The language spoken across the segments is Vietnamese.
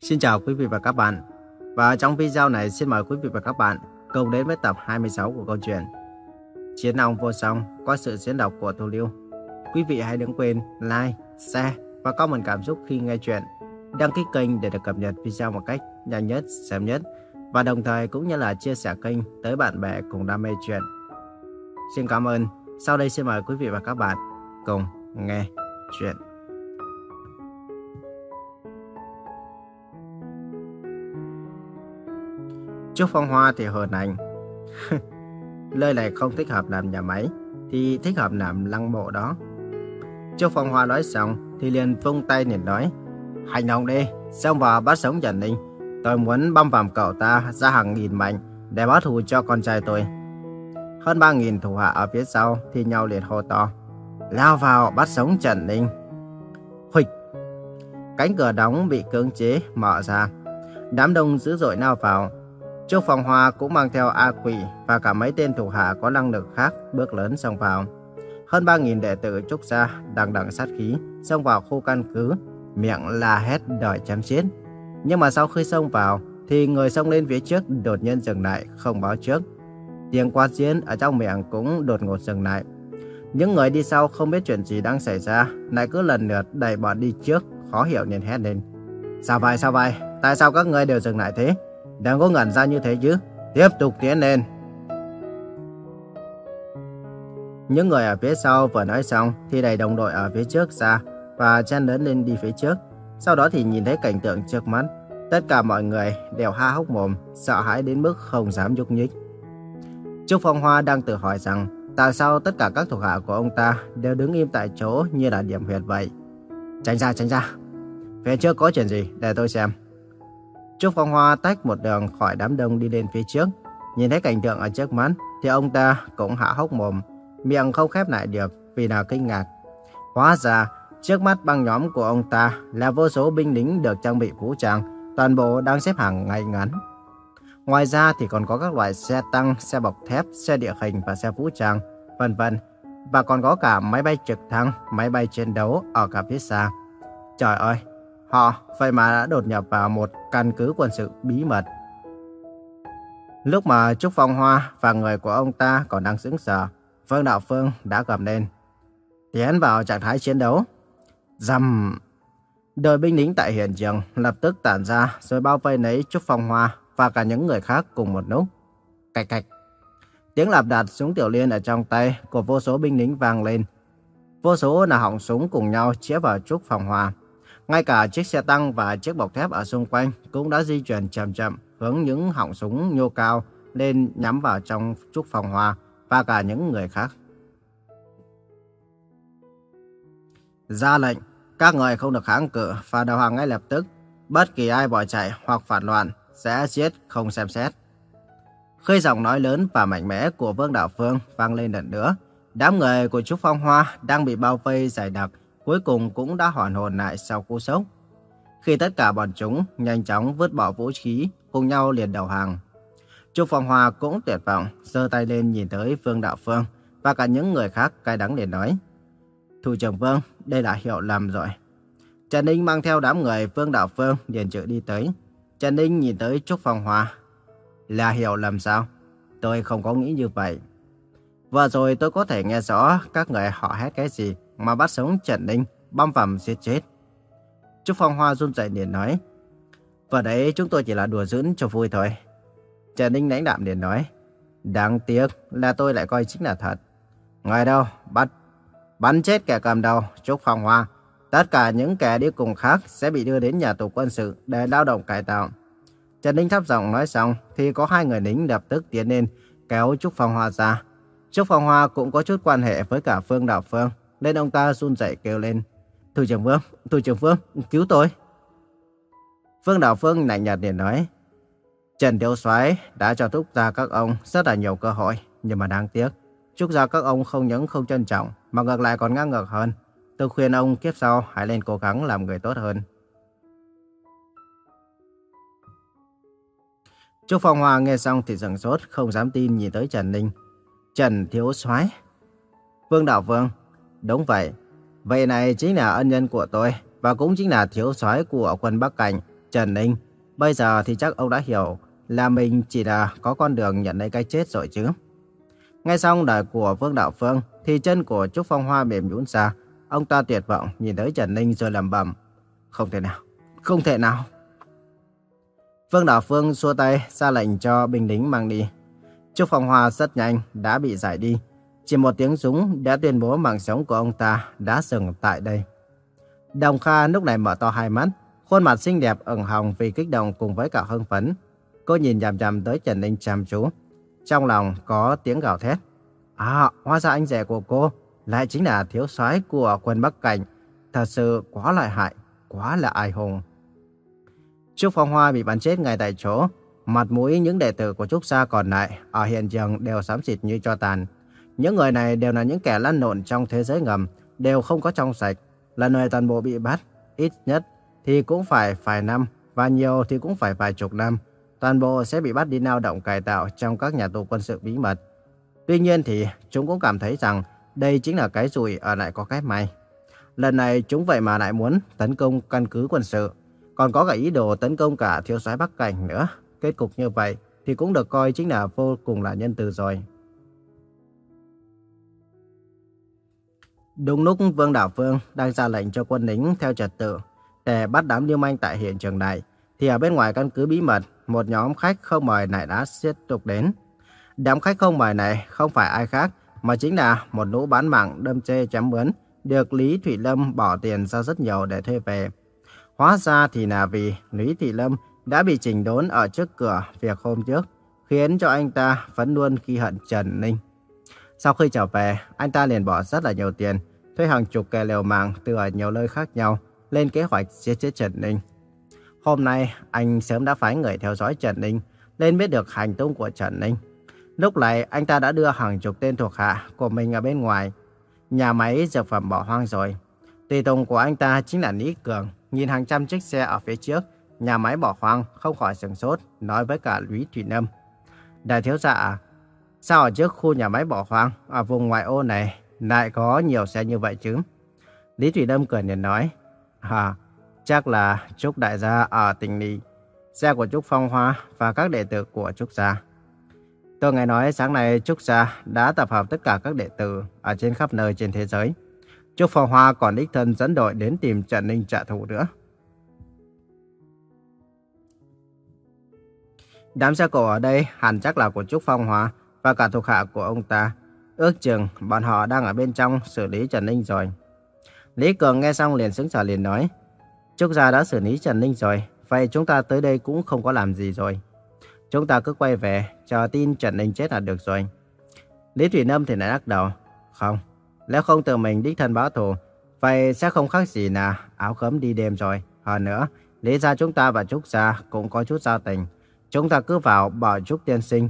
Xin chào quý vị và các bạn. Và trong video này xin mời quý vị và các bạn cùng đến với tập 26 của câu chuyện Chiến ông vô song qua sự diễn đọc của Thu Lưu. Quý vị hãy đừng quên like, share và comment cảm xúc khi nghe chuyện. Đăng ký kênh để được cập nhật video một cách nhanh nhất, sớm nhất. Và đồng thời cũng như là chia sẻ kênh tới bạn bè cùng đam mê chuyện. Xin cảm ơn. Sau đây xin mời quý vị và các bạn cùng nghe chuyện. Trúc Phong Hoa thì hờn anh. Nơi này không thích hợp làm nhà máy, thì thích hợp làm lăng mộ đó. Trúc Phong Hoa nói xong, thì liền vung tay liền nói. Hành động đi, xông vào bắt sống Trần Ninh. Tôi muốn băm vằm cậu ta ra hàng nghìn mảnh để báo thù cho con trai tôi. Hơn ba nghìn thủ hạ ở phía sau thì nhau liền hô to. Lao vào bắt sống Trần Ninh. Huỵch! Cánh cửa đóng bị cưỡng chế mở ra. Đám đông dữ dội lao vào, Trúc Phong Hoa cũng mang theo A Quỷ và cả mấy tên thủ hạ có năng lực khác bước lớn xông vào. Hơn 3.000 đệ tử Trúc Gia đằng đằng sát khí xông vào khu căn cứ, miệng la hét đòi chém giết. Nhưng mà sau khi xông vào thì người xông lên phía trước đột nhiên dừng lại không báo trước. Tiếng quát diễn ở trong miệng cũng đột ngột dừng lại. Những người đi sau không biết chuyện gì đang xảy ra, lại cứ lần lượt đẩy bọn đi trước, khó hiểu nên hét lên. Sao vậy, sao vậy? Tại sao các người đều dừng lại thế? Đừng có ngẩn ra như thế chứ. Tiếp tục tiến lên. Những người ở phía sau vừa nói xong thì đẩy đồng đội ở phía trước ra và chen lớn lên đi phía trước. Sau đó thì nhìn thấy cảnh tượng trước mắt. Tất cả mọi người đều ha hốc mồm, sợ hãi đến mức không dám nhúc nhích. Trúc Phong Hoa đang tự hỏi rằng tại sao tất cả các thuộc hạ của ông ta đều đứng im tại chỗ như là điểm huyệt vậy. Tránh ra, tránh ra. Phía trước có chuyện gì để tôi xem. Trúc Phong Hoa tách một đường khỏi đám đông đi lên phía trước. Nhìn thấy cảnh tượng ở trước mắt thì ông ta cũng hạ hốc mồm, miệng không khép lại được vì là kinh ngạc. Hóa ra, trước mắt băng nhóm của ông ta là vô số binh lính được trang bị vũ trang, toàn bộ đang xếp hàng ngay ngắn. Ngoài ra thì còn có các loại xe tăng, xe bọc thép, xe địa hình và xe vũ trang, vân vân. Và còn có cả máy bay trực thăng, máy bay chiến đấu ở cả phía xa. Trời ơi, Họ vậy mà đã đột nhập vào một căn cứ quân sự bí mật. Lúc mà Trúc Phong Hoa và người của ông ta còn đang sững sờ, Vương Đạo Phương đã gầm lên. Tiến vào trạng thái chiến đấu. Dầm! Đội binh lính tại hiện trường lập tức tản ra rồi bao vây lấy Trúc Phong Hoa và cả những người khác cùng một lúc. Cạch cạch! Tiếng lạp đặt súng tiểu liên ở trong tay của vô số binh lính vang lên. Vô số là họng súng cùng nhau chĩa vào Trúc Phong Hoa. Ngay cả chiếc xe tăng và chiếc bọc thép ở xung quanh cũng đã di chuyển chậm chậm hướng những họng súng nhô cao lên nhắm vào trong trúc phòng hoa và cả những người khác. Ra lệnh, các người không được kháng cự và đầu hàng ngay lập tức. Bất kỳ ai bỏ chạy hoặc phản loạn sẽ giết không xem xét. Khi giọng nói lớn và mạnh mẽ của Vương Đạo Phương vang lên lần nữa, đám người của Trúc Phong Hoa đang bị bao vây dày đặc cuối cùng cũng đã hoàn hồn lại sau cú sốc. Khi tất cả bọn chúng nhanh chóng vứt bỏ vũ khí, cùng nhau liền đầu hàng. Trúc Phong Hoa cũng tuyệt vọng, giơ tay lên nhìn tới Phương Đạo Phương và cả những người khác cay đắng liền nói. Thủ trưởng Vương, đây là hiệu lầm rồi. Trần Ninh mang theo đám người Phương Đạo Phương liền chữ đi tới. Trần Ninh nhìn tới Trúc Phong Hoa. Là hiểu lầm sao? Tôi không có nghĩ như vậy. Vừa rồi tôi có thể nghe rõ các người họ hét cái gì mà bắt sống Trần Ninh, băm vằm giết chết. Trúc Phong Hoa run rẩy liền nói, Và đấy chúng tôi chỉ là đùa giỡn cho vui thôi. Trần Ninh lãnh đạm liền nói, Đáng tiếc là tôi lại coi chính là thật. Ngoài đâu, bắt, bắn chết kẻ cầm đầu, Trúc Phong Hoa. Tất cả những kẻ đi cùng khác sẽ bị đưa đến nhà tù quân sự để lao động cải tạo. Trần Ninh thấp giọng nói xong thì có hai người lính lập tức tiến lên kéo Trúc Phong Hoa ra. Trúc Phong Hoa cũng có chút quan hệ với cả Phương Đạo Phương nên ông ta run rẩy kêu lên. Thủ trưởng Vương, thủ trưởng Vương, cứu tôi. Phương Đạo Phương lạnh nhạt liền nói. Trần Thiếu Soái đã cho Trúc Gia các ông rất là nhiều cơ hội, nhưng mà đáng tiếc. Trúc Gia các ông không những không trân trọng, mà ngược lại còn ngang ngược hơn. Tôi khuyên ông kiếp sau hãy lên cố gắng làm người tốt hơn. Trúc Phong Hoa nghe xong thì sửng sốt, không dám tin nhìn tới Trần Ninh. Trần Thiếu Soái Vương Đạo Vương, Đúng vậy. Vậy này chính là ân nhân của tôi và cũng chính là thiếu soái của quân Bắc Cảnh. Trần Ninh, bây giờ thì chắc ông đã hiểu là mình chỉ là có con đường nhận lấy cái chết rồi chứ. Nghe xong lời của Vương Đạo Phương thì chân của Trúc Phong Hoa mềm nhũn ra. Ông ta tuyệt vọng nhìn tới Trần Ninh rồi lẩm bẩm. Không thể nào, không thể nào. Vương Đạo Phương xua tay ra lệnh cho binh lính mang đi. Trúc Phong Hoa rất nhanh đã bị giải đi. Chỉ một tiếng súng đã tuyên bố mạng sống của ông ta đã dừng tại đây. Đồng Kha lúc này mở to hai mắt, khuôn mặt xinh đẹp ửng hồng vì kích động cùng với cả hưng phấn. Cô nhìn chằm chằm tới Trần Ninh chăm chú. Trong lòng có tiếng gào thét. À, hóa ra anh rể của cô lại chính là thiếu soái của quân Bắc Cảnh. Thật sự quá lợi hại, quá là ai hùng. Trúc Phong Hoa bị bắn chết ngay tại chỗ. Mặt mũi những đệ tử của Trúc Sa còn lại ở hiện trường đều xám xịt như cho tàn. Những người này đều là những kẻ lăn lộn trong thế giới ngầm, đều không có trong sạch. Lần này toàn bộ bị bắt, ít nhất thì cũng phải vài năm, và nhiều thì cũng phải vài chục năm. Toàn bộ sẽ bị bắt đi lao động cải tạo trong các nhà tù quân sự bí mật. Tuy nhiên thì chúng cũng cảm thấy rằng đây chính là cái rủi ở lại có cái may. Lần này chúng vậy mà lại muốn tấn công căn cứ quân sự, còn có cả ý đồ tấn công cả thiếu soái Bắc Cảnh nữa. Kết cục như vậy thì cũng được coi chính là vô cùng là nhân từ rồi. Đúng lúc Vương Đảo Phương đang ra lệnh cho quân lính theo trật tự để bắt đám lưu manh tại hiện trường này, thì ở bên ngoài căn cứ bí mật, một nhóm khách không mời này đã tiếp tục đến. Đám khách không mời này không phải ai khác, mà chính là một lũ bán mạng đâm chê chém mướn, được Lý Thủy Lâm bỏ tiền ra rất nhiều để thuê về. Hóa ra thì là vì Lý Thủy Lâm đã bị chỉnh đốn ở trước cửa việc hôm trước, khiến cho anh ta vẫn luôn khi hận Trần Ninh. Sau khi trở về, anh ta liền bỏ rất là nhiều tiền, thuê hàng chục kẻ liều mạng từ ở nhiều nơi khác nhau, lên kế hoạch giết chết Trần Ninh. Hôm nay, anh sớm đã phái người theo dõi Trần Ninh, lên biết được hành tung của Trần Ninh. Lúc này, anh ta đã đưa hàng chục tên thuộc hạ của mình ở bên ngoài. Nhà máy dược phẩm bỏ hoang rồi. Tùy tùng của anh ta chính là Lý Cường, nhìn hàng trăm chiếc xe ở phía trước, nhà máy bỏ hoang, không khỏi sửng sốt, nói với cả Lý Thủy Nâm. Đại thiếu gia à, sao ở trước khu nhà máy bỏ hoang, ở vùng ngoại ô này, lại có nhiều xe như vậy chứ? Lý Thủy Đâm cười nhìn nói, À, chắc là Trúc Đại gia ở tỉnh Lý, xe của Trúc Phong Hoa và các đệ tử của Trúc Gia. Tôi nghe nói sáng nay Trúc Gia đã tập hợp tất cả các đệ tử ở trên khắp nơi trên thế giới. Trúc Phong Hoa còn đích thân dẫn đội đến tìm Trần Ninh trả thù nữa. Đám xe cổ ở đây hẳn chắc là của Trúc Phong Hoa và cả thuộc hạ của ông ta. Ước chừng bọn họ đang ở bên trong xử lý Trần Ninh rồi. Lý Cường nghe xong liền sững sờ liền nói. Trúc gia đã xử lý Trần Ninh rồi, vậy chúng ta tới đây cũng không có làm gì rồi. Chúng ta cứ quay về, chờ tin Trần Ninh chết là được rồi. Lý Thủy Nâm thì lại lắc đầu. Không, nếu không tự mình đích thân báo thù, vậy sẽ không khác gì là áo khấm đi đêm rồi. Hơn nữa, lý ra chúng ta và Trúc gia cũng có chút giao tình. Chúng ta cứ vào bảo Trúc tiên sinh.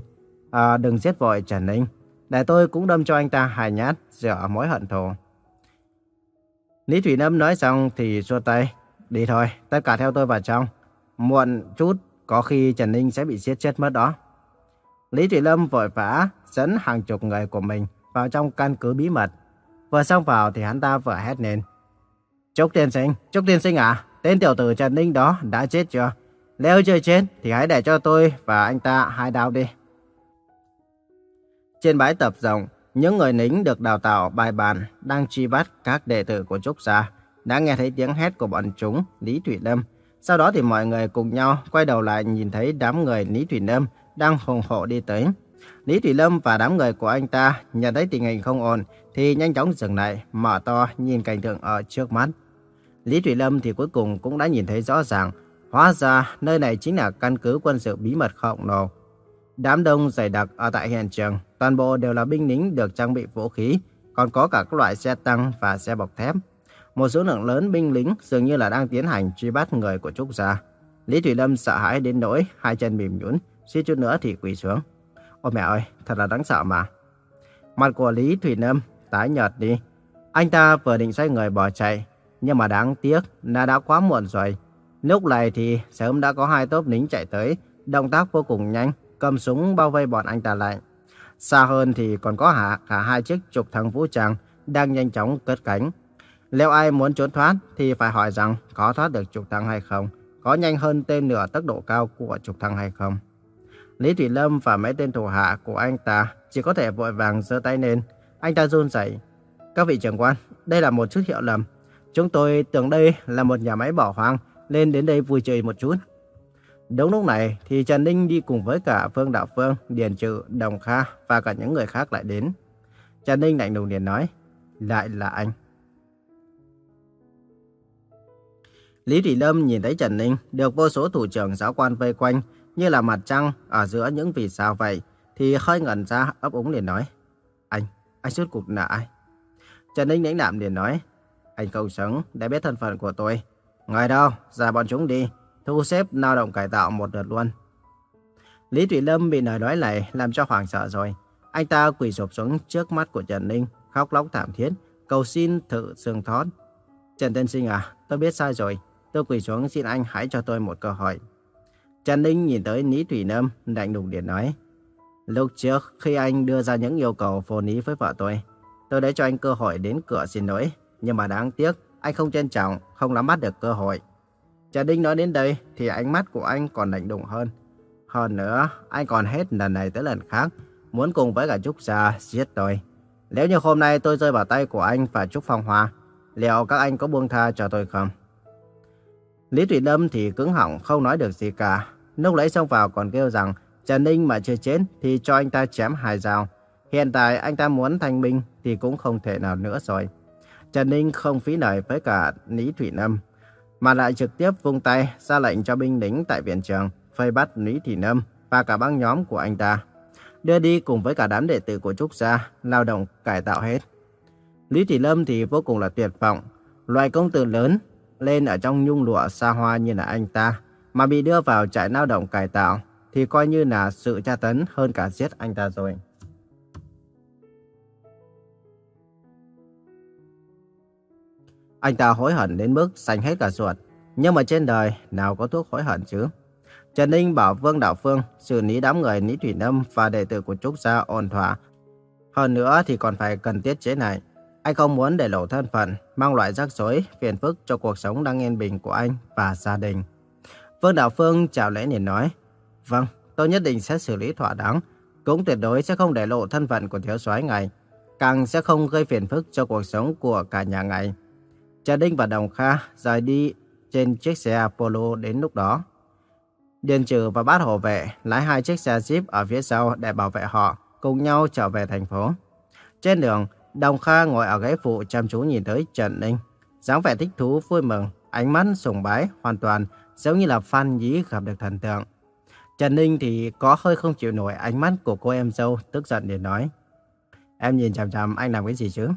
À, đừng giết vội Trần Ninh. Để tôi cũng đâm cho anh ta hài nhát, rửa mối hận thù. Lý Thủy Nâm nói xong thì xua tay. Đi thôi, tất cả theo tôi vào trong. Muộn chút, có khi Trần Ninh sẽ bị giết chết mất đó. Lý Thủy Lâm vội vã dẫn hàng chục người của mình vào trong căn cứ bí mật. Vừa xong vào thì hắn ta vừa hét lên. Trúc tiên sinh, Trúc tiên sinh à, tên tiểu tử Trần Ninh đó đã chết chưa? Nếu chưa chết thì hãy để cho tôi và anh ta hai đao đi. Trên bãi tập rộng, những người lính được đào tạo bài bản đang truy bắt các đệ tử của Trúc Gia đã nghe thấy tiếng hét của bọn chúng Lý Thủy Lâm. Sau đó thì mọi người cùng nhau quay đầu lại nhìn thấy đám người Lý Thủy Lâm đang hùng hộ đi tới. Lý Thủy Lâm và đám người của anh ta nhận thấy tình hình không ổn thì nhanh chóng dừng lại, mở to nhìn cảnh tượng ở trước mắt. Lý Thủy Lâm thì cuối cùng cũng đã nhìn thấy rõ ràng, hóa ra nơi này chính là căn cứ quân sự bí mật khổng lồ. Đám đông dày đặc ở tại hiện trường Toàn bộ đều là binh lính được trang bị vũ khí, còn có cả các loại xe tăng và xe bọc thép. Một số lượng lớn binh lính dường như là đang tiến hành truy bắt người của Trúc Gia. Lý Thủy Lâm sợ hãi đến nỗi hai chân mềm nhũn, suýt chút nữa thì quỳ xuống. Ôi mẹ ơi, thật là đáng sợ mà. Mặt của Lý Thủy Lâm tái nhợt đi. Anh ta vừa định xoay người bỏ chạy, nhưng mà đáng tiếc là đã quá muộn rồi. Lúc này thì sớm đã có hai tốp lính chạy tới, động tác vô cùng nhanh, cầm súng bao vây bọn anh ta lại. Xa hơn thì còn có hạ cả hai chiếc trục thăng vũ trang đang nhanh chóng cất cánh. Nếu ai muốn trốn thoát thì phải hỏi rằng có thoát được trục thăng hay không. có nhanh hơn tên nửa tốc độ cao của trục thăng hay không. Lý Thủy Lâm và mấy tên thủ hạ của anh ta chỉ có thể vội vàng giơ tay lên. Anh ta run rẩy. Các vị trưởng quan, đây là một chút hiệu lầm. Chúng tôi tưởng đây là một nhà máy bỏ hoang, nên đến đây vui chơi một chút. Đúng lúc này thì Trần Ninh đi cùng với cả Phương Đạo Phương, Điền Trự, Đồng Kha và cả những người khác lại đến. Trần Ninh lạnh lùng liền nói, lại là anh. Lý Thủy Lâm nhìn thấy Trần Ninh được vô số thủ trưởng giáo quan vây quanh như là mặt trăng ở giữa những vì sao vậy thì hơi ngẩn ra ấp úng liền nói, anh, anh suốt cuộc là ai? Trần Ninh lãnh đạm liền nói, anh không xứng để biết thân phận của tôi. Ngồi đâu, ra bọn chúng đi, thu xếp lao động cải tạo một đợt luôn. Lý Thủy Lâm bị lời nói này làm cho hoảng sợ rồi. Anh ta quỳ sụp xuống trước mắt của Trần Ninh, khóc lóc thảm thiết, cầu xin thử xương thoát. Trần Tiên Sinh à, tôi biết sai rồi. Tôi quỳ xuống xin anh hãy cho tôi một cơ hội. Trần Ninh nhìn tới Lý Thủy Lâm, lạnh lùng điện nói. Lúc trước, khi anh đưa ra những yêu cầu phô lý với vợ tôi, tôi đã cho anh cơ hội đến cửa xin lỗi. Nhưng mà đáng tiếc, anh không trân trọng, không nắm bắt được cơ hội. Trà Đinh nói đến đây thì ánh mắt của anh còn lạnh đùng hơn. Hơn nữa, anh còn hết lần này tới lần khác, muốn cùng với cả Trúc Gia giết tôi. Nếu như hôm nay tôi rơi vào tay của anh và Trúc Phong Hoa, liệu các anh có buông tha cho tôi không? Lý Thủy Lâm thì cứng họng không nói được gì cả. Lúc lấy xong vào còn kêu rằng Trần Ninh mà chưa chết thì cho anh ta chém hai dao. Hiện tại anh ta muốn thanh minh thì cũng không thể nào nữa rồi. Trần Ninh không phí lời với cả Lý Thủy Lâm, mà lại trực tiếp vung tay ra lệnh cho binh lính tại viện trường vây bắt Lý Thị Lâm và cả băng nhóm của anh ta. Đưa đi cùng với cả đám đệ tử của Trúc Gia, lao động cải tạo hết. Lý Thị Lâm thì vô cùng là tuyệt vọng. Loại công tử lớn lên ở trong nhung lụa xa hoa như là anh ta, mà bị đưa vào trại lao động cải tạo, thì coi như là sự tra tấn hơn cả giết anh ta rồi. Anh ta hối hận đến mức xanh hết cả ruột. Nhưng mà trên đời nào có thuốc hối hận chứ? Trần Ninh bảo Vương Đạo Phương xử lý đám người Lý Thủy Nâm và đệ tử của Trúc Gia ổn thỏa. Hơn nữa thì còn phải cần tiết chế này. Anh không muốn để lộ thân phận, mang loại rắc rối, phiền phức cho cuộc sống đang yên bình của anh và gia đình. Vương Đạo Phương chào lễ liền nói, Vâng, tôi nhất định sẽ xử lý thỏa đáng, cũng tuyệt đối sẽ không để lộ thân phận của thiếu soái ngài, càng sẽ không gây phiền phức cho cuộc sống của cả nhà ngài. Trần Đinh và Đồng Kha rời đi trên chiếc xe Apollo đến lúc đó. Điền Trừ và bát hộ vệ lái hai chiếc xe Jeep ở phía sau để bảo vệ họ, cùng nhau trở về thành phố. Trên đường, Đồng Kha ngồi ở ghế phụ chăm chú nhìn tới Trần Ninh. dáng vẻ thích thú vui mừng, ánh mắt sùng bái hoàn toàn giống như là fan nhí gặp được thần tượng. Trần Ninh thì có hơi không chịu nổi ánh mắt của cô em dâu tức giận để nói. Em nhìn chằm chằm anh làm cái gì chứ?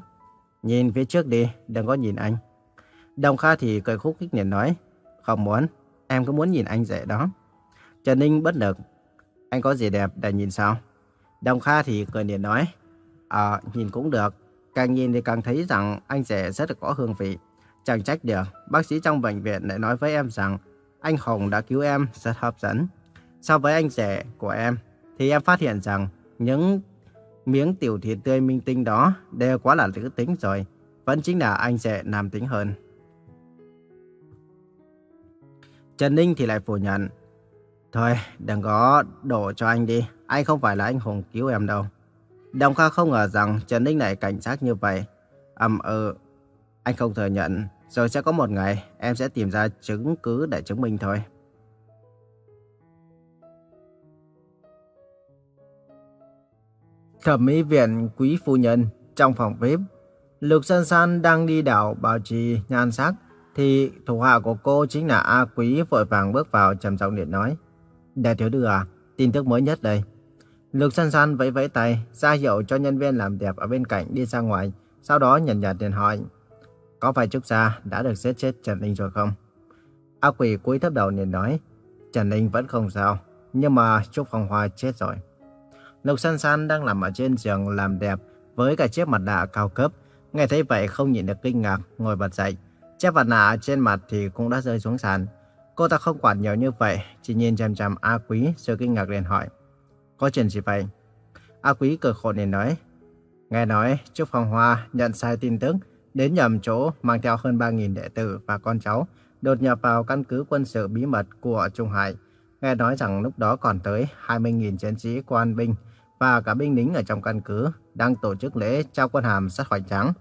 Nhìn phía trước đi, đừng có nhìn anh. Đồng Kha thì cười khúc khích liền nói, không muốn, em cứ muốn nhìn anh rể đó. Trần Ninh bất lực, anh có gì đẹp để nhìn sao? Đồng Kha thì cười liền nói, à, nhìn cũng được, càng nhìn thì càng thấy rằng anh rể rất là có hương vị. Chẳng trách được, bác sĩ trong bệnh viện lại nói với em rằng anh Hồng đã cứu em rất hấp dẫn. So với anh rể của em, thì em phát hiện rằng những miếng tiểu thịt tươi minh tinh đó đều quá là nữ tính rồi. Vẫn chính là anh rể nam tính hơn. Trần Ninh thì lại phủ nhận. Thôi, đừng có đổ cho anh đi. Anh không phải là anh hùng cứu em đâu. Đồng Kha không ngờ rằng Trần Ninh lại cảnh giác như vậy. Ừm ừ, anh không thừa nhận. Rồi sẽ có một ngày em sẽ tìm ra chứng cứ để chứng minh thôi. Thẩm mỹ viện quý phu nhân trong phòng VIP. Lục San San đang đi đảo bảo trì nhan sắc thì thủ hạ của cô chính là A Quý vội vàng bước vào trầm giọng điện nói. Đại thiếu đưa à, tin tức mới nhất đây. Lục San San vẫy vẫy tay, ra hiệu cho nhân viên làm đẹp ở bên cạnh đi ra ngoài, sau đó nhận nhạt điện hỏi. Có phải Trúc Gia đã được giết chết Trần Ninh rồi không? A Quý cúi thấp đầu liền nói. Trần Ninh vẫn không sao, nhưng mà Trúc Phong Hoa chết rồi. Lục San San đang nằm ở trên giường làm đẹp với cả chiếc mặt nạ cao cấp. Nghe thấy vậy không nhịn được kinh ngạc, ngồi bật dậy. Chiếc mặt nạ trên mặt thì cũng đã rơi xuống sàn. Cô ta không quản nhiều như vậy, chỉ nhìn chằm chằm A Quý rồi kinh ngạc liền hỏi. Có chuyện gì vậy? A Quý cười khổ liền nói. Nghe nói Trúc Phong Hoa nhận sai tin tức, đến nhầm chỗ mang theo hơn 3.000 đệ tử và con cháu, đột nhập vào căn cứ quân sự bí mật của Trung Hải. Nghe nói rằng lúc đó còn tới 20.000 chiến sĩ quan binh và cả binh lính ở trong căn cứ đang tổ chức lễ trao quân hàm sát hoành trắng.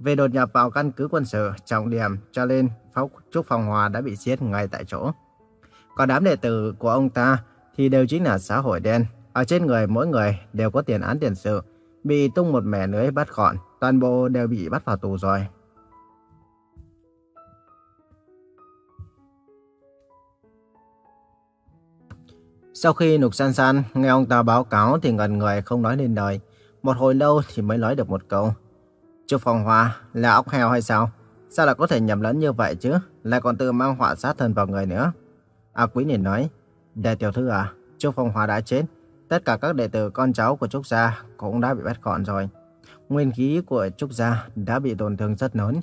Về đột nhập vào căn cứ quân sự trọng điểm cho nên Phúc Trúc Phong Hòa đã bị giết ngay tại chỗ. Còn đám đệ tử của ông ta thì đều chính là xã hội đen. Ở trên người mỗi người đều có tiền án tiền sự, bị tung một mẻ lưới bắt gọn, toàn bộ đều bị bắt vào tù rồi. Sau khi Nục San San nghe ông ta báo cáo thì ngần người không nói lên lời. Một hồi lâu thì mới nói được một câu. Chu Phong Hoa là ốc heo hay sao? Sao lại có thể nhầm lẫn như vậy chứ? Lại còn tự mang họa sát thân vào người nữa. A Quý liền nói, Đại tiểu thư à, Chu Phong Hoa đã chết. Tất cả các đệ tử con cháu của Trúc Gia cũng đã bị bắt gọn rồi. Nguyên khí của Trúc Gia đã bị tổn thương rất lớn.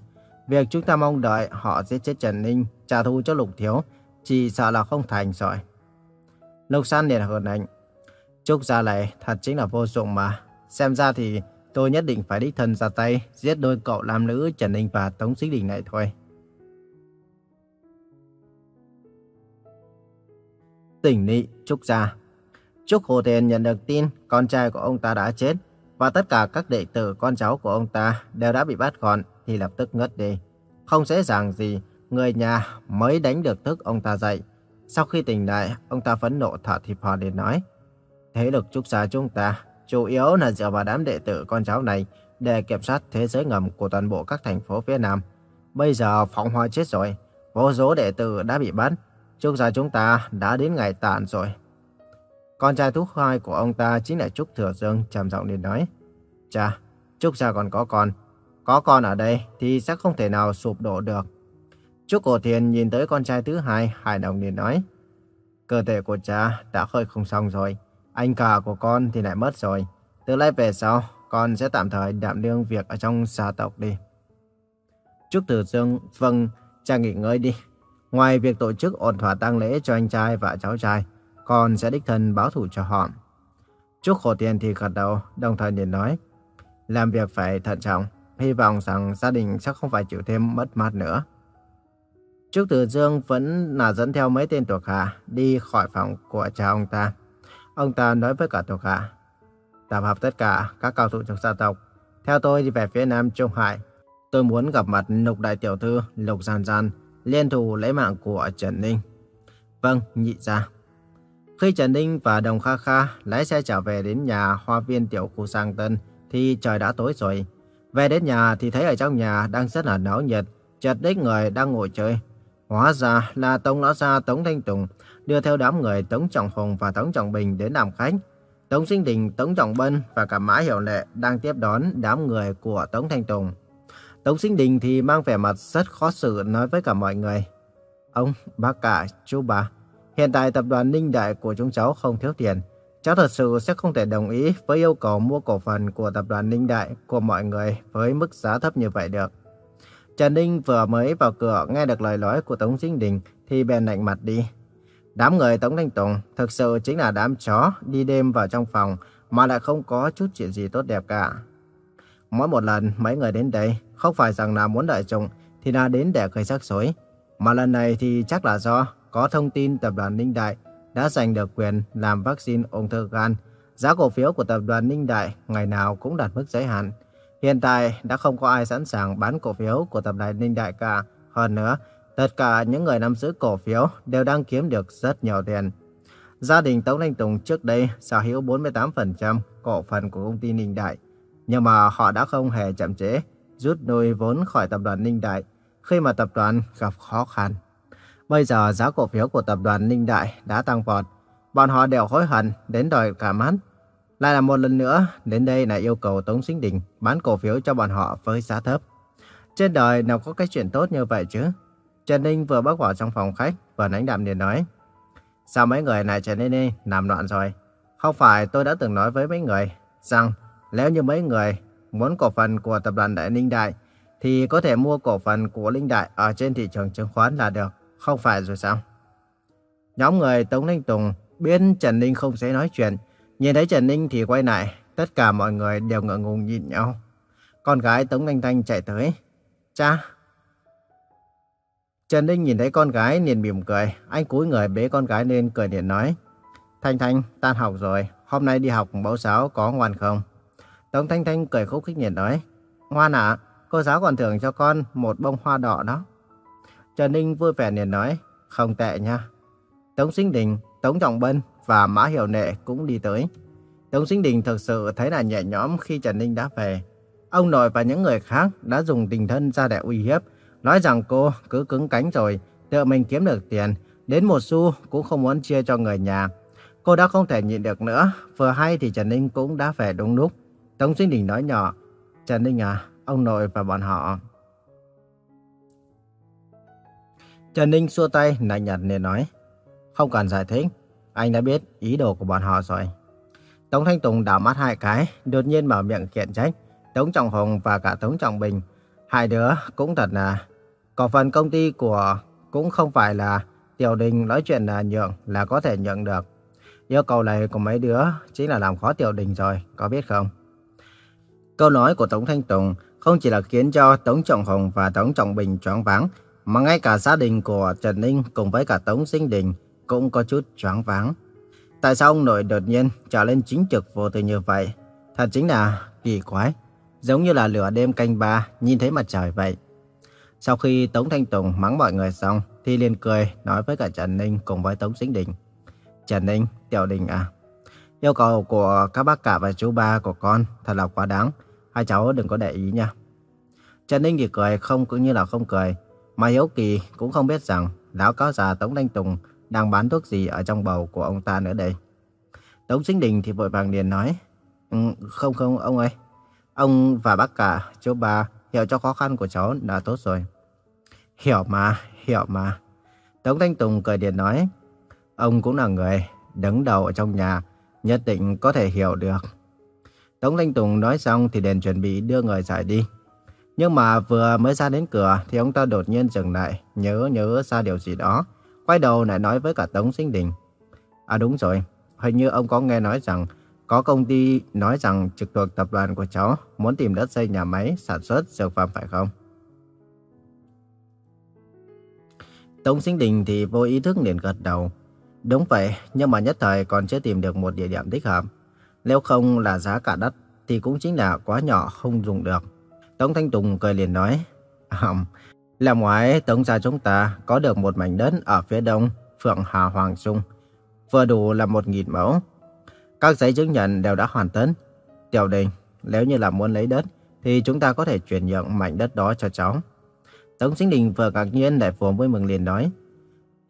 Việc chúng ta mong đợi họ giết chết Trần Ninh, trả thù cho Lục Thiếu, chỉ sợ là không thành rồi. Lục San liền hờn anh. Trúc Gia này thật chính là vô dụng mà. Xem ra thì tôi nhất định phải đích thân ra tay giết đôi cậu nam nữ Trần Ninh và Tống Xích Đình này thôi. Tỉnh Nị, Trúc Gia Trúc Hồ Tiền nhận được tin con trai của ông ta đã chết và tất cả các đệ tử con cháu của ông ta đều đã bị bắt gọn thì lập tức ngất đi. Không dễ dàng gì, người nhà mới đánh được thức ông ta dậy. Sau khi tỉnh lại, ông ta phẫn nộ thở thịp phò để nói Thế lực Trúc Gia chúng ta chủ yếu là dựa vào đám đệ tử con cháu này để kiểm soát thế giới ngầm của toàn bộ các thành phố phía Nam. Bây giờ phóng hoa chết rồi, vô số đệ tử đã bị bắt, Trúc gia chúng ta đã đến ngày tàn rồi. Con trai thứ hai của ông ta chính là Trúc Thừa Dương trầm giọng liền nói. Cha, Trúc gia còn có con. Có con ở đây thì sẽ không thể nào sụp đổ được. Trúc Cổ Thiền nhìn tới con trai thứ hai, hài đồng liền nói. Cơ thể của cha đã hơi không xong rồi. Anh cả của con thì lại mất rồi. Từ nay về sau, con sẽ tạm thời đảm đương việc ở trong gia tộc đi. Trúc tử Dương, vâng, cha nghỉ ngơi đi. Ngoài việc tổ chức ổn thỏa tang lễ cho anh trai và cháu trai, con sẽ đích thân báo thủ cho họ. Trúc Khổ Tiền thì gật đầu, đồng thời liền nói, làm việc phải thận trọng, hy vọng rằng gia đình sẽ không phải chịu thêm mất mát nữa. Trúc Tử Dương vẫn là dẫn theo mấy tên thuộc hạ đi khỏi phòng của cha ông ta. Ông ta nói với cả thuộc hạ, tập hợp tất cả các cao thủ trong gia tộc, theo tôi đi về phía Nam Trung Hải. Tôi muốn gặp mặt Lục Đại Tiểu Thư Lục giàn giàn, liên thủ lấy mạng của Trần Ninh. Vâng, nhị ra. Khi Trần Ninh và Đồng Kha Kha lái xe trở về đến nhà hoa viên tiểu khu Sang Tân thì trời đã tối rồi. Về đến nhà thì thấy ở trong nhà đang rất là náo nhiệt, chợt đích người đang ngồi chơi. Hóa ra là Tống Lão Gia Tống Thanh Tùng đưa theo đám người Tống Trọng Hùng và Tống Trọng Bình đến làm khách. Tống Sinh Đình, Tống Trọng Bân và cả Mã Hiểu Lệ đang tiếp đón đám người của Tống Thanh Tùng. Tống Sinh Đình thì mang vẻ mặt rất khó xử nói với cả mọi người. Ông, bác cả, chú bà, hiện tại tập đoàn Ninh Đại của chúng cháu không thiếu tiền. Cháu thật sự sẽ không thể đồng ý với yêu cầu mua cổ phần của tập đoàn Ninh Đại của mọi người với mức giá thấp như vậy được. Trần Ninh vừa mới vào cửa nghe được lời nói của Tống Sinh Đình thì bèn lạnh mặt đi. Đám người Tống Thanh Tùng thực sự chính là đám chó đi đêm vào trong phòng mà lại không có chút chuyện gì tốt đẹp cả. Mỗi một lần mấy người đến đây không phải rằng là muốn đợi trùng thì là đến để gây rắc rối. Mà lần này thì chắc là do có thông tin tập đoàn Ninh Đại đã giành được quyền làm vaccine ung thư gan. Giá cổ phiếu của tập đoàn Ninh Đại ngày nào cũng đạt mức giới hạn. Hiện tại đã không có ai sẵn sàng bán cổ phiếu của tập đoàn Ninh Đại cả. Hơn nữa, tất cả những người nắm giữ cổ phiếu đều đang kiếm được rất nhiều tiền. Gia đình Tống Thanh Tùng trước đây sở hữu 48% cổ phần của công ty Ninh Đại. Nhưng mà họ đã không hề chậm chế, rút nuôi vốn khỏi tập đoàn Ninh Đại khi mà tập đoàn gặp khó khăn. Bây giờ giá cổ phiếu của tập đoàn Ninh Đại đã tăng vọt. Bọn họ đều hối hận đến đòi cả mắt. Lại là một lần nữa, đến đây là yêu cầu Tống Sinh Đình bán cổ phiếu cho bọn họ với giá thấp. Trên đời nào có cái chuyện tốt như vậy chứ? Trần Ninh vừa bước vào trong phòng khách, vừa lãnh đạm liền nói. Sao mấy người này trở nên đi, làm loạn rồi? Không phải tôi đã từng nói với mấy người rằng nếu như mấy người muốn cổ phần của tập đoàn Đại Ninh Đại thì có thể mua cổ phần của Linh Đại ở trên thị trường chứng khoán là được, không phải rồi sao? Nhóm người Tống Linh Tùng biết Trần Ninh không dễ nói chuyện, nhìn thấy Trần Ninh thì quay lại, tất cả mọi người đều ngượng ngùng nhìn nhau. Con gái Tống Thanh Thanh chạy tới, cha. Trần Ninh nhìn thấy con gái liền mỉm cười, anh cúi người bế con gái lên cười điện nói. Thanh Thanh, tan học rồi, hôm nay đi học mẫu giáo có ngoan không? Tống Thanh Thanh cười khúc khích liền nói. Ngoan ạ, cô giáo còn thưởng cho con một bông hoa đỏ đó. Trần Ninh vui vẻ liền nói. Không tệ nha. Tống Sinh Đình, Tống Trọng Bân và Mã Hiểu Nệ cũng đi tới. Tống Sinh Đình thực sự thấy là nhẹ nhõm khi Trần Ninh đã về. Ông nội và những người khác đã dùng tình thân ra để uy hiếp, nói rằng cô cứ cứng cánh rồi, tự mình kiếm được tiền, đến một xu cũng không muốn chia cho người nhà. Cô đã không thể nhịn được nữa, vừa hay thì Trần Ninh cũng đã về đúng lúc. Tống Sinh Đình nói nhỏ, Trần Ninh à, ông nội và bọn họ. Trần Ninh xua tay, lạnh nhạt nên nói, không cần giải thích, anh đã biết ý đồ của bọn họ rồi. Tống Thanh Tùng đảo mắt hai cái, đột nhiên mở miệng kiện trách. Tống Trọng Hồng và cả Tống Trọng Bình, hai đứa cũng thật là... Cổ phần công ty của cũng không phải là Tiểu Đình nói chuyện là nhượng là có thể nhận được. Yêu cầu này của mấy đứa chính là làm khó Tiểu Đình rồi, có biết không? Câu nói của Tống Thanh Tùng không chỉ là khiến cho Tống Trọng Hùng và Tống Trọng Bình choáng váng, mà ngay cả gia đình của Trần Ninh cùng với cả Tống Sinh Đình cũng có chút choáng váng. Tại sao ông nội đột nhiên trở lên chính trực vô tư như vậy? Thật chính là kỳ quái, giống như là lửa đêm canh ba nhìn thấy mặt trời vậy. Sau khi Tống Thanh Tùng mắng mọi người xong, thì liền cười nói với cả Trần Ninh cùng với Tống Sinh Đình. Trần Ninh, Tiểu Đình à, yêu cầu của các bác cả và chú ba của con thật là quá đáng, hai cháu đừng có để ý nha. Trần Ninh thì cười không cũng như là không cười, mà Hiếu Kỳ cũng không biết rằng lão cáo già Tống Thanh Tùng đang bán thuốc gì ở trong bầu của ông ta nữa đây. Tống Sinh Đình thì vội vàng liền nói, ừ, không không ông ơi, ông và bác cả, chú ba hiểu cho khó khăn của cháu đã tốt rồi. Hiểu mà, hiểu mà. Tống Thanh Tùng cười điện nói, ông cũng là người đứng đầu ở trong nhà, nhất định có thể hiểu được. Tống Thanh Tùng nói xong thì đèn chuẩn bị đưa người giải đi. Nhưng mà vừa mới ra đến cửa thì ông ta đột nhiên dừng lại, nhớ nhớ ra điều gì đó. Quay đầu lại nói với cả Tống Sinh Đình. À đúng rồi, hình như ông có nghe nói rằng có công ty nói rằng trực thuộc tập đoàn của cháu muốn tìm đất xây nhà máy sản xuất dược phẩm phải không? Tống Sinh Đình thì vô ý thức liền gật đầu. Đúng vậy, nhưng mà nhất thời còn chưa tìm được một địa điểm thích hợp. Nếu không là giá cả đất thì cũng chính là quá nhỏ không dùng được. Tống Thanh Tùng cười liền nói, um, Làm ngoái Tống gia chúng ta có được một mảnh đất ở phía đông, Phượng Hà Hoàng Trung, vừa đủ là một nghìn mẫu. Các giấy chứng nhận đều đã hoàn tất. Tiểu đình, nếu như là muốn lấy đất, thì chúng ta có thể chuyển nhượng mảnh đất đó cho cháu. Tống Sinh Đình vừa ngạc nhiên lại vừa vui mừng liền nói,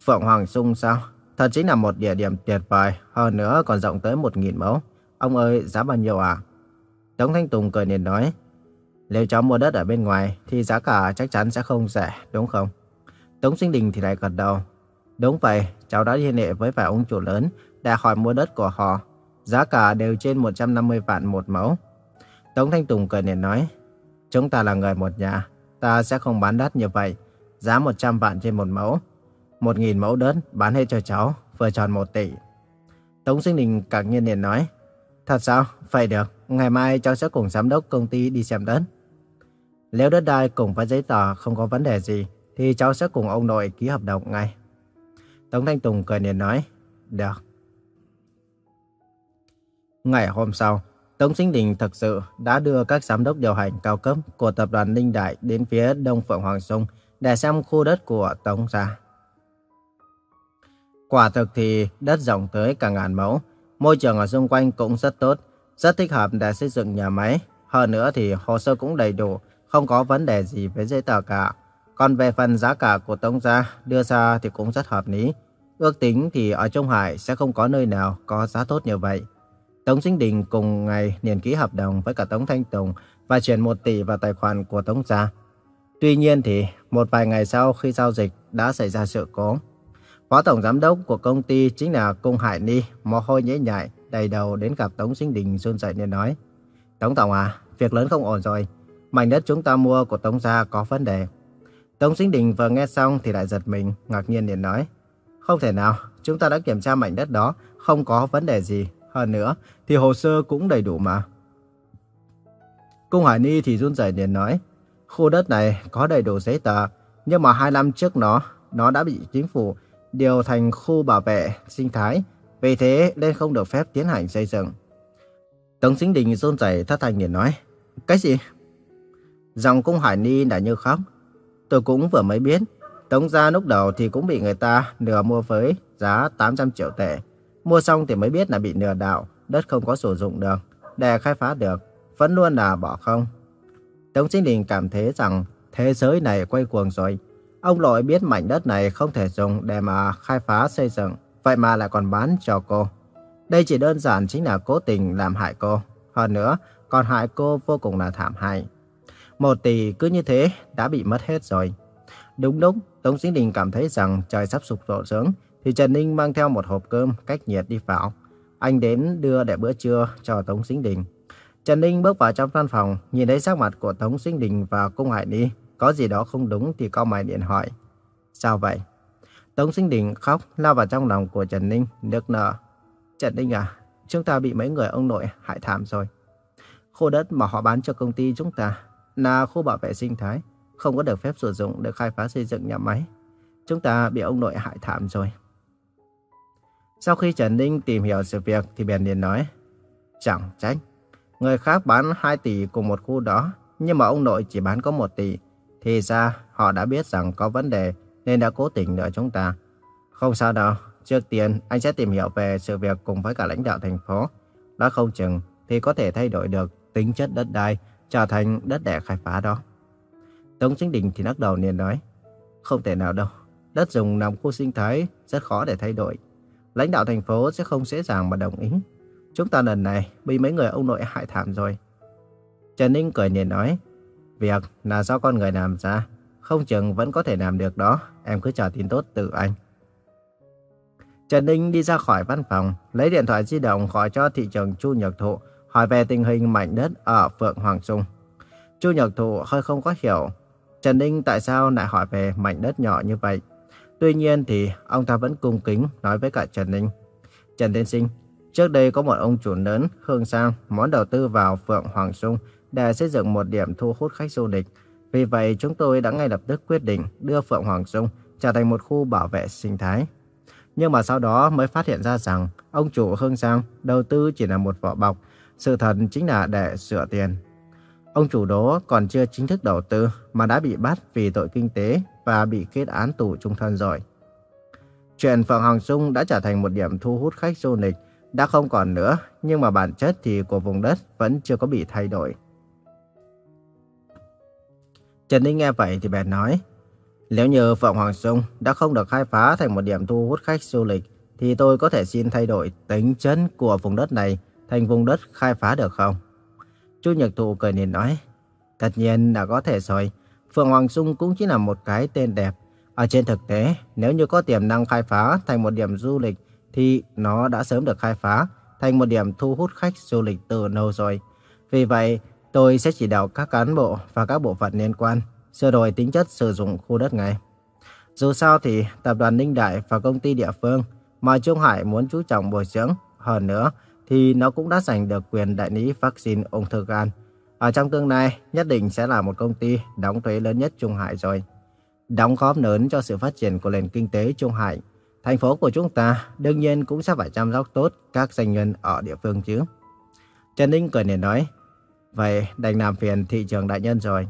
Phượng Hoàng sung sao? Thật chính là một địa điểm tuyệt vời, hơn nữa còn rộng tới một nghìn mẫu. Ông ơi, giá bao nhiêu à? Tống Thanh Tùng cười liền nói, nếu cháu mua đất ở bên ngoài thì giá cả chắc chắn sẽ không rẻ, đúng không? Tống Sinh Đình thì lại gật đầu. Đúng vậy, cháu đã liên hệ với vài ông chủ lớn để hỏi mua đất của họ. Giá cả đều trên 150 vạn một mẫu. Tống Thanh Tùng cười liền nói, chúng ta là người một nhà, ta sẽ không bán đất như vậy. Giá 100 vạn trên một mẫu. 1.000 mẫu đất bán hết cho cháu, vừa tròn 1 tỷ. Tống Sinh Đình cạc nhiên liền nói, thật sao? Phải được, ngày mai cháu sẽ cùng giám đốc công ty đi xem đất. Nếu đất đai cùng với giấy tờ không có vấn đề gì, thì cháu sẽ cùng ông nội ký hợp đồng ngay. Tống Thanh Tùng cười liền nói, được. Ngày hôm sau, Tống Sinh Đình thực sự đã đưa các giám đốc điều hành cao cấp của tập đoàn Ninh Đại đến phía Đông Phượng Hoàng Sông để xem khu đất của Tống gia. Quả thực thì đất rộng tới cả ngàn mẫu, môi trường ở xung quanh cũng rất tốt, rất thích hợp để xây dựng nhà máy. Hơn nữa thì hồ sơ cũng đầy đủ, không có vấn đề gì với giấy tờ cả. Còn về phần giá cả của Tống Gia đưa ra thì cũng rất hợp lý. Ước tính thì ở Trung Hải sẽ không có nơi nào có giá tốt như vậy. Tống Sinh Đình cùng ngày liền ký hợp đồng với cả Tống Thanh Tùng và chuyển 1 tỷ vào tài khoản của Tống Gia. Tuy nhiên thì một vài ngày sau khi giao dịch đã xảy ra sự cố. Phó Tổng Giám đốc của công ty chính là Cung Hải Ni, mồ hôi nhễ nhại, đầy đầu đến gặp Tống Sinh Đình run rẩy nên nói. Tống Tổng à, việc lớn không ổn rồi mảnh đất chúng ta mua của Tống gia có vấn đề. Tống Sinh Đình vừa nghe xong thì lại giật mình, ngạc nhiên liền nói. Không thể nào, chúng ta đã kiểm tra mảnh đất đó, không có vấn đề gì. Hơn nữa, thì hồ sơ cũng đầy đủ mà. Cung Hải Ni thì run rẩy liền nói. Khu đất này có đầy đủ giấy tờ, Nhưng mà hai năm trước nó, nó đã bị chính phủ điều thành khu bảo vệ sinh thái, vì thế nên không được phép tiến hành xây dựng. Tống Sinh Đình run rẩy thất thanh liền nói, cái gì? Dòng cung Hải Ni đã như khóc. Tôi cũng vừa mới biết, Tống gia lúc đầu thì cũng bị người ta nửa mua với giá 800 triệu tệ. Mua xong thì mới biết là bị lừa đảo, đất không có sử dụng được, để khai phá được, vẫn luôn là bỏ không. Tống Sinh Đình cảm thấy rằng thế giới này quay cuồng rồi. Ông nội biết mảnh đất này không thể dùng để mà khai phá xây dựng, vậy mà lại còn bán cho cô. Đây chỉ đơn giản chính là cố tình làm hại cô. Hơn nữa, còn hại cô vô cùng là thảm hại. Một tỷ cứ như thế đã bị mất hết rồi. Đúng lúc, Tống Sinh Đình cảm thấy rằng trời sắp sụp đổ sướng, thì Trần Ninh mang theo một hộp cơm cách nhiệt đi vào. Anh đến đưa để bữa trưa cho Tống Sinh Đình. Trần Ninh bước vào trong căn phòng, nhìn thấy sắc mặt của Tống Sinh Đình và Cung Hải Ni. Có gì đó không đúng thì cao mày điện hỏi. Sao vậy? Tống Sinh Đình khóc lao vào trong lòng của Trần Ninh, nước nở. Trần Ninh à, chúng ta bị mấy người ông nội hại thảm rồi. Khu đất mà họ bán cho công ty chúng ta là khu bảo vệ sinh thái, không có được phép sử dụng để khai phá xây dựng nhà máy. Chúng ta bị ông nội hại thảm rồi. Sau khi Trần Ninh tìm hiểu sự việc thì bèn liền nói, chẳng trách. Người khác bán 2 tỷ cùng một khu đó, nhưng mà ông nội chỉ bán có 1 tỷ. Thì ra họ đã biết rằng có vấn đề nên đã cố tình lừa chúng ta. Không sao đâu, trước tiên anh sẽ tìm hiểu về sự việc cùng với cả lãnh đạo thành phố. đó không chừng thì có thể thay đổi được tính chất đất đai trở thành đất để khai phá đó. Tống Chính Đình thì lắc đầu liền nói, không thể nào đâu, đất dùng nằm khu sinh thái rất khó để thay đổi. Lãnh đạo thành phố sẽ không dễ dàng mà đồng ý. Chúng ta lần này bị mấy người ông nội hại thảm rồi. Trần Ninh cười liền nói, việc là do con người làm ra, không chừng vẫn có thể làm được đó, em cứ chờ tin tốt từ anh. Trần Ninh đi ra khỏi văn phòng, lấy điện thoại di động gọi cho thị trường Chu Nhật Thụ, hỏi về tình hình mảnh đất ở Phượng Hoàng Trung. Chu Nhật Thụ hơi không có hiểu Trần Ninh tại sao lại hỏi về mảnh đất nhỏ như vậy. Tuy nhiên thì ông ta vẫn cung kính nói với cả Trần Ninh. Trần Tiên Sinh, trước đây có một ông chủ lớn, Hương Sang, muốn đầu tư vào Phượng Hoàng Sung để xây dựng một điểm thu hút khách du lịch. Vì vậy chúng tôi đã ngay lập tức quyết định đưa Phượng Hoàng Sung trở thành một khu bảo vệ sinh thái. Nhưng mà sau đó mới phát hiện ra rằng ông chủ Hương Sang đầu tư chỉ là một vỏ bọc, sự thật chính là để sửa tiền. Ông chủ đó còn chưa chính thức đầu tư mà đã bị bắt vì tội kinh tế và bị kết án tù trung thân rồi. Chuyện Phượng Hoàng Dung đã trở thành một điểm thu hút khách du lịch đã không còn nữa, nhưng mà bản chất thì của vùng đất vẫn chưa có bị thay đổi. Trần Ninh nghe vậy thì bèn nói, nếu như Phượng Hoàng Dung đã không được khai phá thành một điểm thu hút khách du lịch, thì tôi có thể xin thay đổi tính chất của vùng đất này thành vùng đất khai phá được không? Chu Nhật Thụ cười nhìn nói, tất nhiên là có thể rồi. Phượng Hoàng Sung cũng chỉ là một cái tên đẹp. Ở trên thực tế, nếu như có tiềm năng khai phá thành một điểm du lịch, thì nó đã sớm được khai phá thành một điểm thu hút khách du lịch từ lâu rồi. Vì vậy, tôi sẽ chỉ đạo các cán bộ và các bộ phận liên quan sửa đổi tính chất sử dụng khu đất này. Dù sao thì tập đoàn Ninh Đại và công ty địa phương mà Trung Hải muốn chú trọng bồi dưỡng hơn nữa thì nó cũng đã giành được quyền đại lý vaccine ung thư gan. Ở trong tương lai, nhất định sẽ là một công ty đóng thuế lớn nhất Trung Hải rồi. Đóng góp lớn cho sự phát triển của nền kinh tế Trung Hải. Thành phố của chúng ta đương nhiên cũng sẽ phải chăm sóc tốt các doanh nhân ở địa phương chứ. Trần Ninh cười nền nói, vậy đành làm phiền thị trường đại nhân rồi.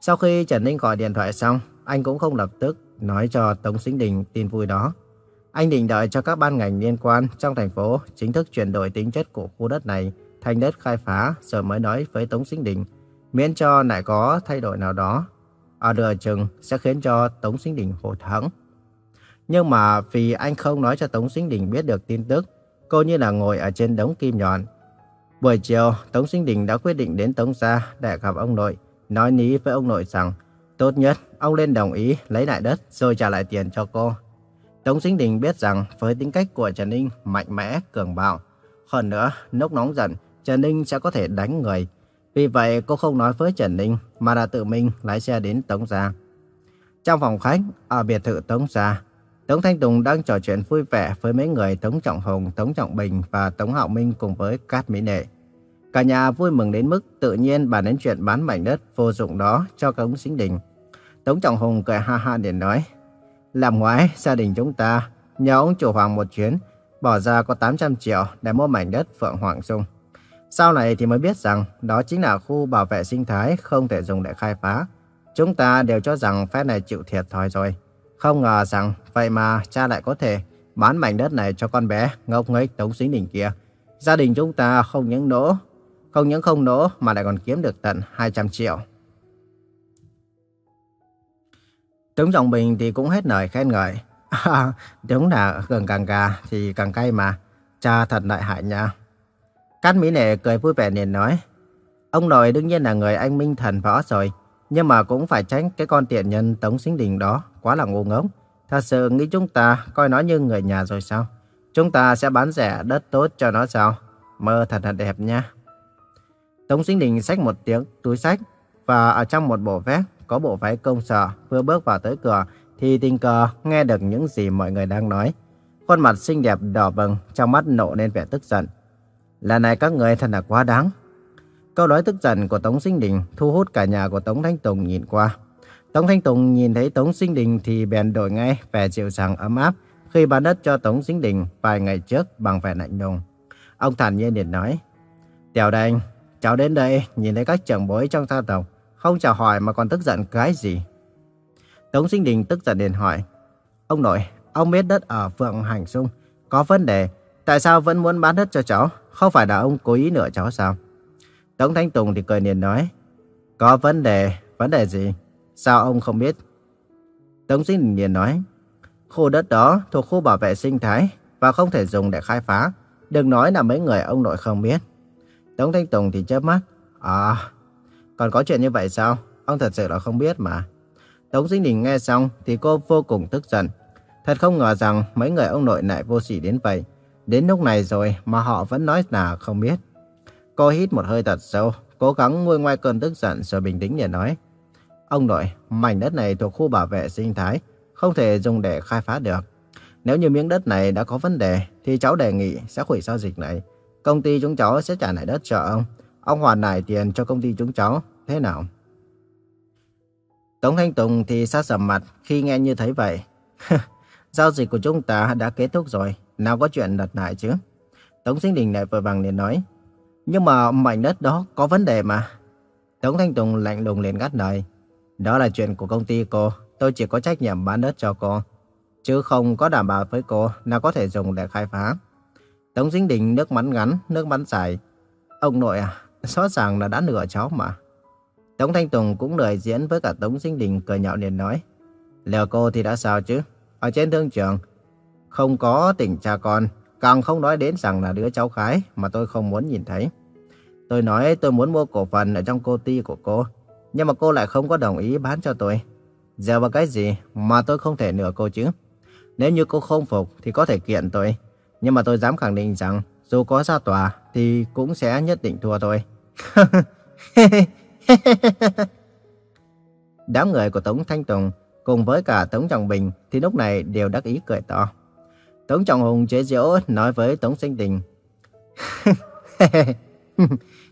Sau khi Trần Ninh gọi điện thoại xong, anh cũng không lập tức nói cho Tống Sinh Đình tin vui đó. Anh định đợi cho các ban ngành liên quan trong thành phố chính thức chuyển đổi tính chất của khu đất này thành đất khai phá rồi mới nói với Tống Sinh Đình, miễn cho lại có thay đổi nào đó. Ở đường chừng sẽ khiến cho Tống Sinh Đình hổ thắng. Nhưng mà vì anh không nói cho Tống Sinh Đình biết được tin tức, cô như là ngồi ở trên đống kim nhọn. Buổi chiều, Tống Sinh Đình đã quyết định đến Tống Gia để gặp ông nội, nói ní với ông nội rằng tốt nhất ông lên đồng ý lấy lại đất rồi trả lại tiền cho cô. Tống Sinh Đình biết rằng với tính cách của Trần Ninh mạnh mẽ, cường bạo. Hơn nữa, lúc nóng giận, Trần Ninh sẽ có thể đánh người. Vì vậy cô không nói với Trần Ninh mà đã tự mình lái xe đến Tống Gia. Trong phòng khách, ở biệt thự Tống Gia, Tống Thanh Tùng đang trò chuyện vui vẻ với mấy người Tống Trọng Hùng, Tống Trọng Bình và Tống Hạo Minh cùng với Cát Mỹ Nệ. Cả nhà vui mừng đến mức tự nhiên bàn đến chuyện bán mảnh đất vô dụng đó cho cống xính Đình. Tống Trọng Hùng cười ha ha để nói. Làm ngoái, gia đình chúng ta nhờ ông chủ hoàng một chuyến, bỏ ra có 800 triệu để mua mảnh đất Phượng Hoàng Dung. Sau này thì mới biết rằng đó chính là khu bảo vệ sinh thái không thể dùng để khai phá. Chúng ta đều cho rằng phép này chịu thiệt thòi rồi. Không ngờ rằng vậy mà cha lại có thể bán mảnh đất này cho con bé ngốc nghếch Tống Sinh Đình kia. Gia đình chúng ta không những nỗ, không những không nỗ mà lại còn kiếm được tận 200 triệu. Tống Trọng Bình thì cũng hết lời khen ngợi. À, đúng là gần càng gà thì càng cay mà. Cha thật đại hại nha. Cát Mỹ Nệ cười vui vẻ liền nói. Ông nội đương nhiên là người anh minh thần võ rồi. Nhưng mà cũng phải tránh cái con tiện nhân Tống Sinh Đình đó. Quá là ngu ngốc. Thật sự nghĩ chúng ta coi nó như người nhà rồi sao? Chúng ta sẽ bán rẻ đất tốt cho nó sao? Mơ thật thật đẹp nha. Tống Sinh Đình xách một tiếng túi sách và ở trong một bộ vest có bộ váy công sở vừa bước vào tới cửa thì tình cờ nghe được những gì mọi người đang nói. Khuôn mặt xinh đẹp đỏ bừng, trong mắt nộ lên vẻ tức giận. Lần này các người thật là quá đáng. Câu nói tức giận của Tống Sinh Đình thu hút cả nhà của Tống Thanh Tùng nhìn qua. Tống Thanh Tùng nhìn thấy Tống Sinh Đình thì bèn đổi ngay vẻ dịu dàng ấm áp khi bán đất cho Tống Sinh Đình vài ngày trước bằng vẻ lạnh lùng. Ông thản nhiên liền nói, Tiểu Đành, cháu đến đây nhìn thấy các trưởng bối trong gia tộc, không chào hỏi mà còn tức giận cái gì. Tống Sinh Đình tức giận liền hỏi, Ông nội, ông biết đất ở Phượng Hành Sung có vấn đề, tại sao vẫn muốn bán đất cho cháu? Không phải là ông cố ý nửa cháu sao? Tống Thanh Tùng thì cười niềm nói, Có vấn đề, vấn đề gì? Sao ông không biết? Tống Sinh Đình liền nói, Khu đất đó thuộc khu bảo vệ sinh thái và không thể dùng để khai phá. Đừng nói là mấy người ông nội không biết. Tống Thanh Tùng thì chớp mắt. À, còn có chuyện như vậy sao? Ông thật sự là không biết mà. Tống Sinh Đình nghe xong thì cô vô cùng tức giận. Thật không ngờ rằng mấy người ông nội lại vô sỉ đến vậy. Đến lúc này rồi mà họ vẫn nói là không biết. Cô hít một hơi thật sâu, cố gắng nguôi ngoai cơn tức giận rồi bình tĩnh để nói. Ông nội, mảnh đất này thuộc khu bảo vệ sinh thái, không thể dùng để khai phá được. Nếu như miếng đất này đã có vấn đề, thì cháu đề nghị sẽ hủy giao dịch này. Công ty chúng cháu sẽ trả lại đất cho ông. Ông hoàn lại tiền cho công ty chúng cháu. Thế nào? Tống Thanh Tùng thì sát sầm mặt khi nghe như thấy vậy. Giao dịch của chúng ta đã kết thúc rồi. Nào có chuyện đặt lại chứ? Tống Sinh Đình lại vội vàng liền nói. Nhưng mà mảnh đất đó có vấn đề mà. Tống Thanh Tùng lạnh lùng liền gắt lời. Đó là chuyện của công ty cô. Tôi chỉ có trách nhiệm bán đất cho cô. Chứ không có đảm bảo với cô nào có thể dùng để khai phá. Tống Sinh Đình nước mắn ngắn, nước mắn dài. Ông nội à, rõ ràng là đã nửa cháu mà. Tống Thanh Tùng cũng lời diễn với cả Tống Sinh Đình cười nhạo liền nói. Lừa cô thì đã sao chứ? Ở trên thương trường, không có tình cha con, càng không nói đến rằng là đứa cháu gái mà tôi không muốn nhìn thấy. Tôi nói tôi muốn mua cổ phần ở trong cô ty của cô, nhưng mà cô lại không có đồng ý bán cho tôi. Giờ vào cái gì mà tôi không thể nửa cô chứ? Nếu như cô không phục thì có thể kiện tôi. Nhưng mà tôi dám khẳng định rằng dù có ra tòa thì cũng sẽ nhất định thua tôi. Đám người của Tống Thanh Tùng cùng với cả Tống Trọng Bình thì lúc này đều đắc ý cười to. Tống Trọng Hùng chế giễu nói với Tống Sinh Đình.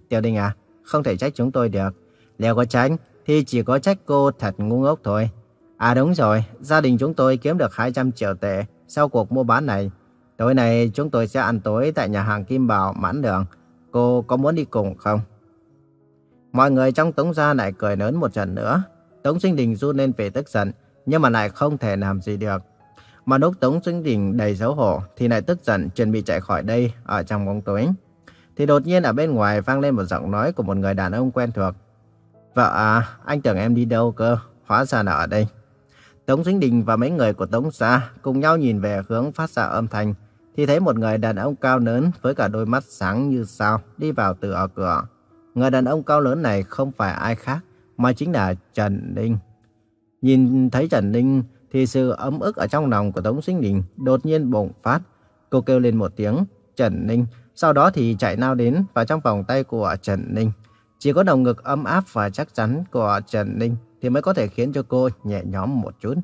Tiểu Đình à, không thể trách chúng tôi được. Nếu có tránh thì chỉ có trách cô thật ngu ngốc thôi. À đúng rồi, gia đình chúng tôi kiếm được 200 triệu tệ sau cuộc mua bán này. Tối nay chúng tôi sẽ ăn tối tại nhà hàng Kim Bảo mãn đường. Cô có muốn đi cùng không? Mọi người trong Tống gia lại cười lớn một trận nữa. Tống Sinh Đình run lên về tức giận, nhưng mà lại không thể làm gì được. Mà lúc Tống Sinh Đình đầy xấu hổ thì lại tức giận chuẩn bị chạy khỏi đây ở trong bóng tối. Thì đột nhiên ở bên ngoài vang lên một giọng nói của một người đàn ông quen thuộc. Vợ à, anh tưởng em đi đâu cơ, hóa ra là ở đây. Tống Sinh Đình và mấy người của Tống Gia cùng nhau nhìn về hướng phát ra âm thanh, thì thấy một người đàn ông cao lớn với cả đôi mắt sáng như sao đi vào từ ở cửa. Người đàn ông cao lớn này không phải ai khác, mà chính là Trần Ninh. Nhìn thấy Trần Ninh thì sự ấm ức ở trong lòng của Tống Sinh Đình đột nhiên bùng phát. Cô kêu lên một tiếng, Trần Ninh, sau đó thì chạy nao đến vào trong vòng tay của Trần Ninh. Chỉ có đồng ngực ấm áp và chắc chắn của Trần Ninh thì mới có thể khiến cho cô nhẹ nhõm một chút.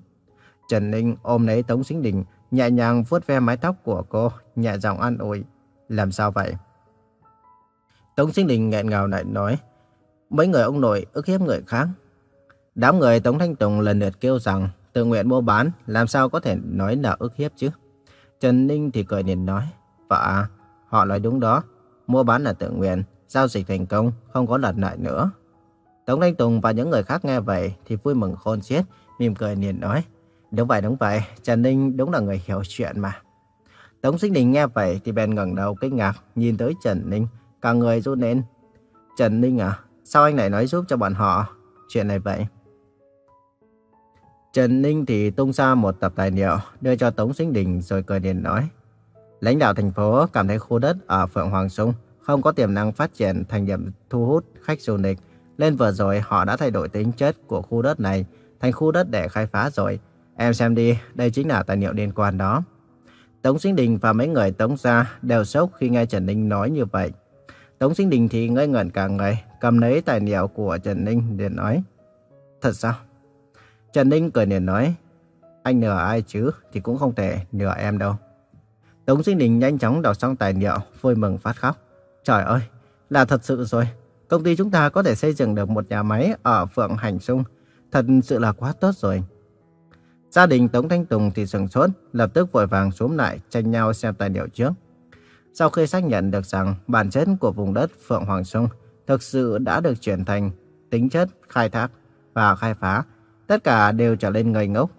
Trần Ninh ôm lấy Tống Sinh Đình, nhẹ nhàng vuốt ve mái tóc của cô, nhẹ giọng an ủi. Làm sao vậy? Tống Sinh Đình nghẹn ngào lại nói, mấy người ông nội ức hiếp người khác. Đám người Tống Thanh Tùng lần lượt kêu rằng tự nguyện mua bán làm sao có thể nói là ức hiếp chứ. Trần Ninh thì cười niềm nói, vợ à, họ nói đúng đó, mua bán là tự nguyện, giao dịch thành công, không có lật lại nữa. Tống Thanh Tùng và những người khác nghe vậy thì vui mừng khôn xiết, mỉm cười liền nói, đúng vậy đúng vậy, Trần Ninh đúng là người hiểu chuyện mà. Tống Sinh Đình nghe vậy thì bèn ngẩng đầu kinh ngạc, nhìn tới Trần Ninh, cả người run lên. Trần Ninh à, sao anh lại nói giúp cho bọn họ chuyện này vậy? Trần Ninh thì tung ra một tập tài liệu đưa cho Tống Sinh Đình rồi cười điện nói. Lãnh đạo thành phố cảm thấy khu đất ở Phượng Hoàng Sung không có tiềm năng phát triển thành điểm thu hút khách du lịch. Nên vừa rồi họ đã thay đổi tính chất của khu đất này thành khu đất để khai phá rồi. Em xem đi, đây chính là tài liệu liên quan đó. Tống Sinh Đình và mấy người Tống gia đều sốc khi nghe Trần Ninh nói như vậy. Tống Sinh Đình thì ngây ngẩn cả người, cầm lấy tài liệu của Trần Ninh để nói. Thật sao? Trần Ninh cười liền nói, anh nửa ai chứ thì cũng không thể nửa em đâu. Tống Sinh Đình nhanh chóng đọc xong tài liệu, vui mừng phát khóc. Trời ơi, là thật sự rồi. Công ty chúng ta có thể xây dựng được một nhà máy ở Phượng Hành Sung. Thật sự là quá tốt rồi. Gia đình Tống Thanh Tùng thì sừng sốt, lập tức vội vàng xuống lại tranh nhau xem tài liệu trước. Sau khi xác nhận được rằng bản chất của vùng đất Phượng Hoàng Sung thực sự đã được chuyển thành tính chất khai thác và khai phá, tất cả đều trở lên ngây ngốc.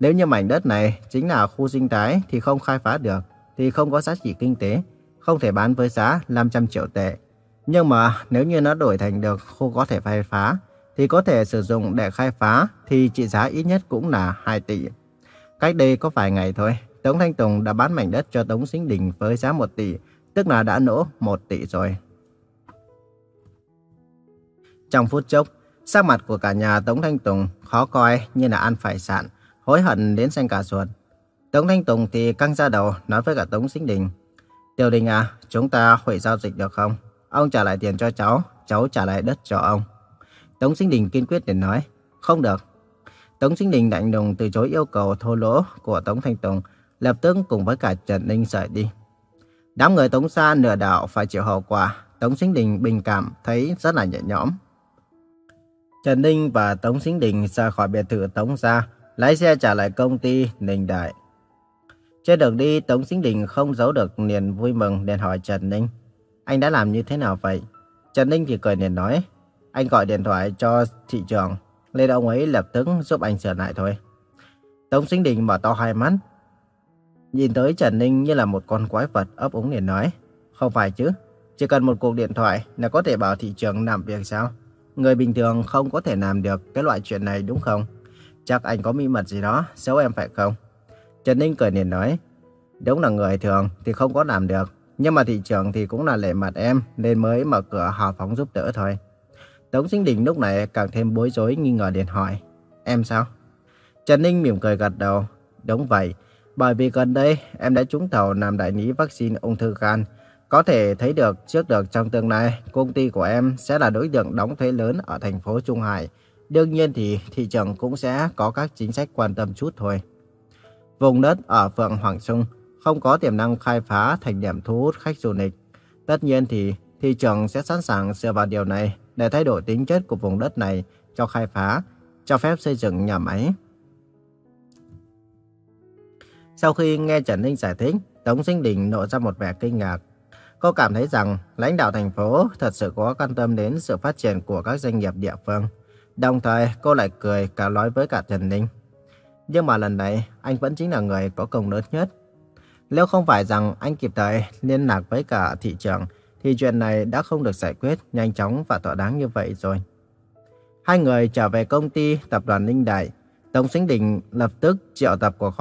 Nếu như mảnh đất này chính là khu sinh thái thì không khai phá được, thì không có giá trị kinh tế, không thể bán với giá 500 triệu tệ. Nhưng mà nếu như nó đổi thành được khu có thể khai phá, thì có thể sử dụng để khai phá thì trị giá ít nhất cũng là 2 tỷ. Cách đây có vài ngày thôi, Tống Thanh Tùng đã bán mảnh đất cho Tống Sinh Đình với giá 1 tỷ, tức là đã nỗ 1 tỷ rồi. Trong phút chốc, sắc mặt của cả nhà Tống Thanh Tùng khó coi như là ăn phải sạn, hối hận đến xanh cả ruột. Tống Thanh Tùng thì căng ra đầu nói với cả Tống Sinh Đình. Tiểu Đình à, chúng ta hủy giao dịch được không? Ông trả lại tiền cho cháu, cháu trả lại đất cho ông. Tống Sinh Đình kiên quyết để nói, không được. Tống Sinh Đình lạnh lùng từ chối yêu cầu thô lỗ của Tống Thanh Tùng, lập tức cùng với cả Trần Ninh rời đi. Đám người Tống Sa nửa đạo phải chịu hậu quả, Tống Sinh Đình bình cảm thấy rất là nhẹ nhõm. Trần Ninh và Tống Sinh Đình ra khỏi biệt thự Tống gia, lái xe trả lại công ty Ninh Đại. Trên đường đi, Tống Sinh Đình không giấu được niềm vui mừng nên hỏi Trần Ninh. Anh đã làm như thế nào vậy? Trần Ninh thì cười niềm nói. Anh gọi điện thoại cho thị trường, nên ông ấy lập tức giúp anh sửa lại thôi. Tống Sinh Đình mở to hai mắt. Nhìn tới Trần Ninh như là một con quái vật ấp úng liền nói. Không phải chứ, chỉ cần một cuộc điện thoại là có thể bảo thị trường làm việc sao? Người bình thường không có thể làm được cái loại chuyện này đúng không? Chắc anh có bí mật gì đó, xấu em phải không? Trần Ninh cười liền nói. Đúng là người thường thì không có làm được. Nhưng mà thị trường thì cũng là lệ mặt em nên mới mở cửa hào phóng giúp đỡ thôi. Tống Sinh Đình lúc này càng thêm bối rối nghi ngờ điện hỏi. Em sao? Trần Ninh mỉm cười gật đầu. Đúng vậy. Bởi vì gần đây em đã trúng thầu làm đại lý vaccine ung thư gan. Có thể thấy được trước được trong tương lai công ty của em sẽ là đối tượng đóng thuế lớn ở thành phố Trung Hải. Đương nhiên thì thị trường cũng sẽ có các chính sách quan tâm chút thôi. Vùng đất ở Phượng Hoàng Trung không có tiềm năng khai phá thành điểm thu hút khách du lịch. Tất nhiên thì thị trường sẽ sẵn sàng dựa vào điều này để thay đổi tính chất của vùng đất này cho khai phá, cho phép xây dựng nhà máy. Sau khi nghe Trần Ninh giải thích, Tống Sinh Đình nộ ra một vẻ kinh ngạc. Cô cảm thấy rằng lãnh đạo thành phố thật sự có quan tâm đến sự phát triển của các doanh nghiệp địa phương. Đồng thời cô lại cười cả nói với cả Trần Ninh. Nhưng mà lần này anh vẫn chính là người có công lớn nhất. Nếu không phải rằng anh kịp thời liên lạc với cả thị trường, thì chuyện này đã không được giải quyết nhanh chóng và thỏa đáng như vậy rồi. Hai người trở về công ty tập đoàn Ninh Đại. Tổng Sinh Đình lập tức triệu tập cuộc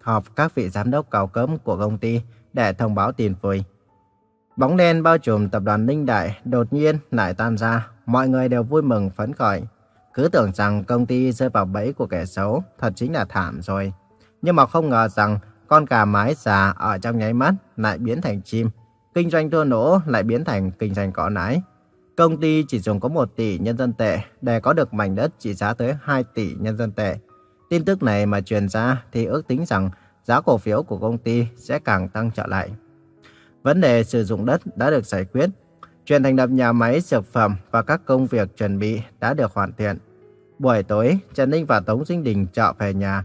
họp các vị giám đốc cao cấp của công ty để thông báo tin vui. Bóng đen bao trùm tập đoàn Ninh Đại đột nhiên lại tan ra, mọi người đều vui mừng phấn khởi. Cứ tưởng rằng công ty rơi vào bẫy của kẻ xấu, thật chính là thảm rồi. Nhưng mà không ngờ rằng con cà mái già ở trong nháy mắt lại biến thành chim. Kinh doanh thua nổ lại biến thành kinh doanh cỏ nái. Công ty chỉ dùng có 1 tỷ nhân dân tệ để có được mảnh đất trị giá tới 2 tỷ nhân dân tệ. Tin tức này mà truyền ra thì ước tính rằng giá cổ phiếu của công ty sẽ càng tăng trở lại. Vấn đề sử dụng đất đã được giải quyết. Chuyện thành lập nhà máy dược phẩm và các công việc chuẩn bị đã được hoàn thiện. Buổi tối, Trần Ninh và Tống Sinh Đình trở về nhà.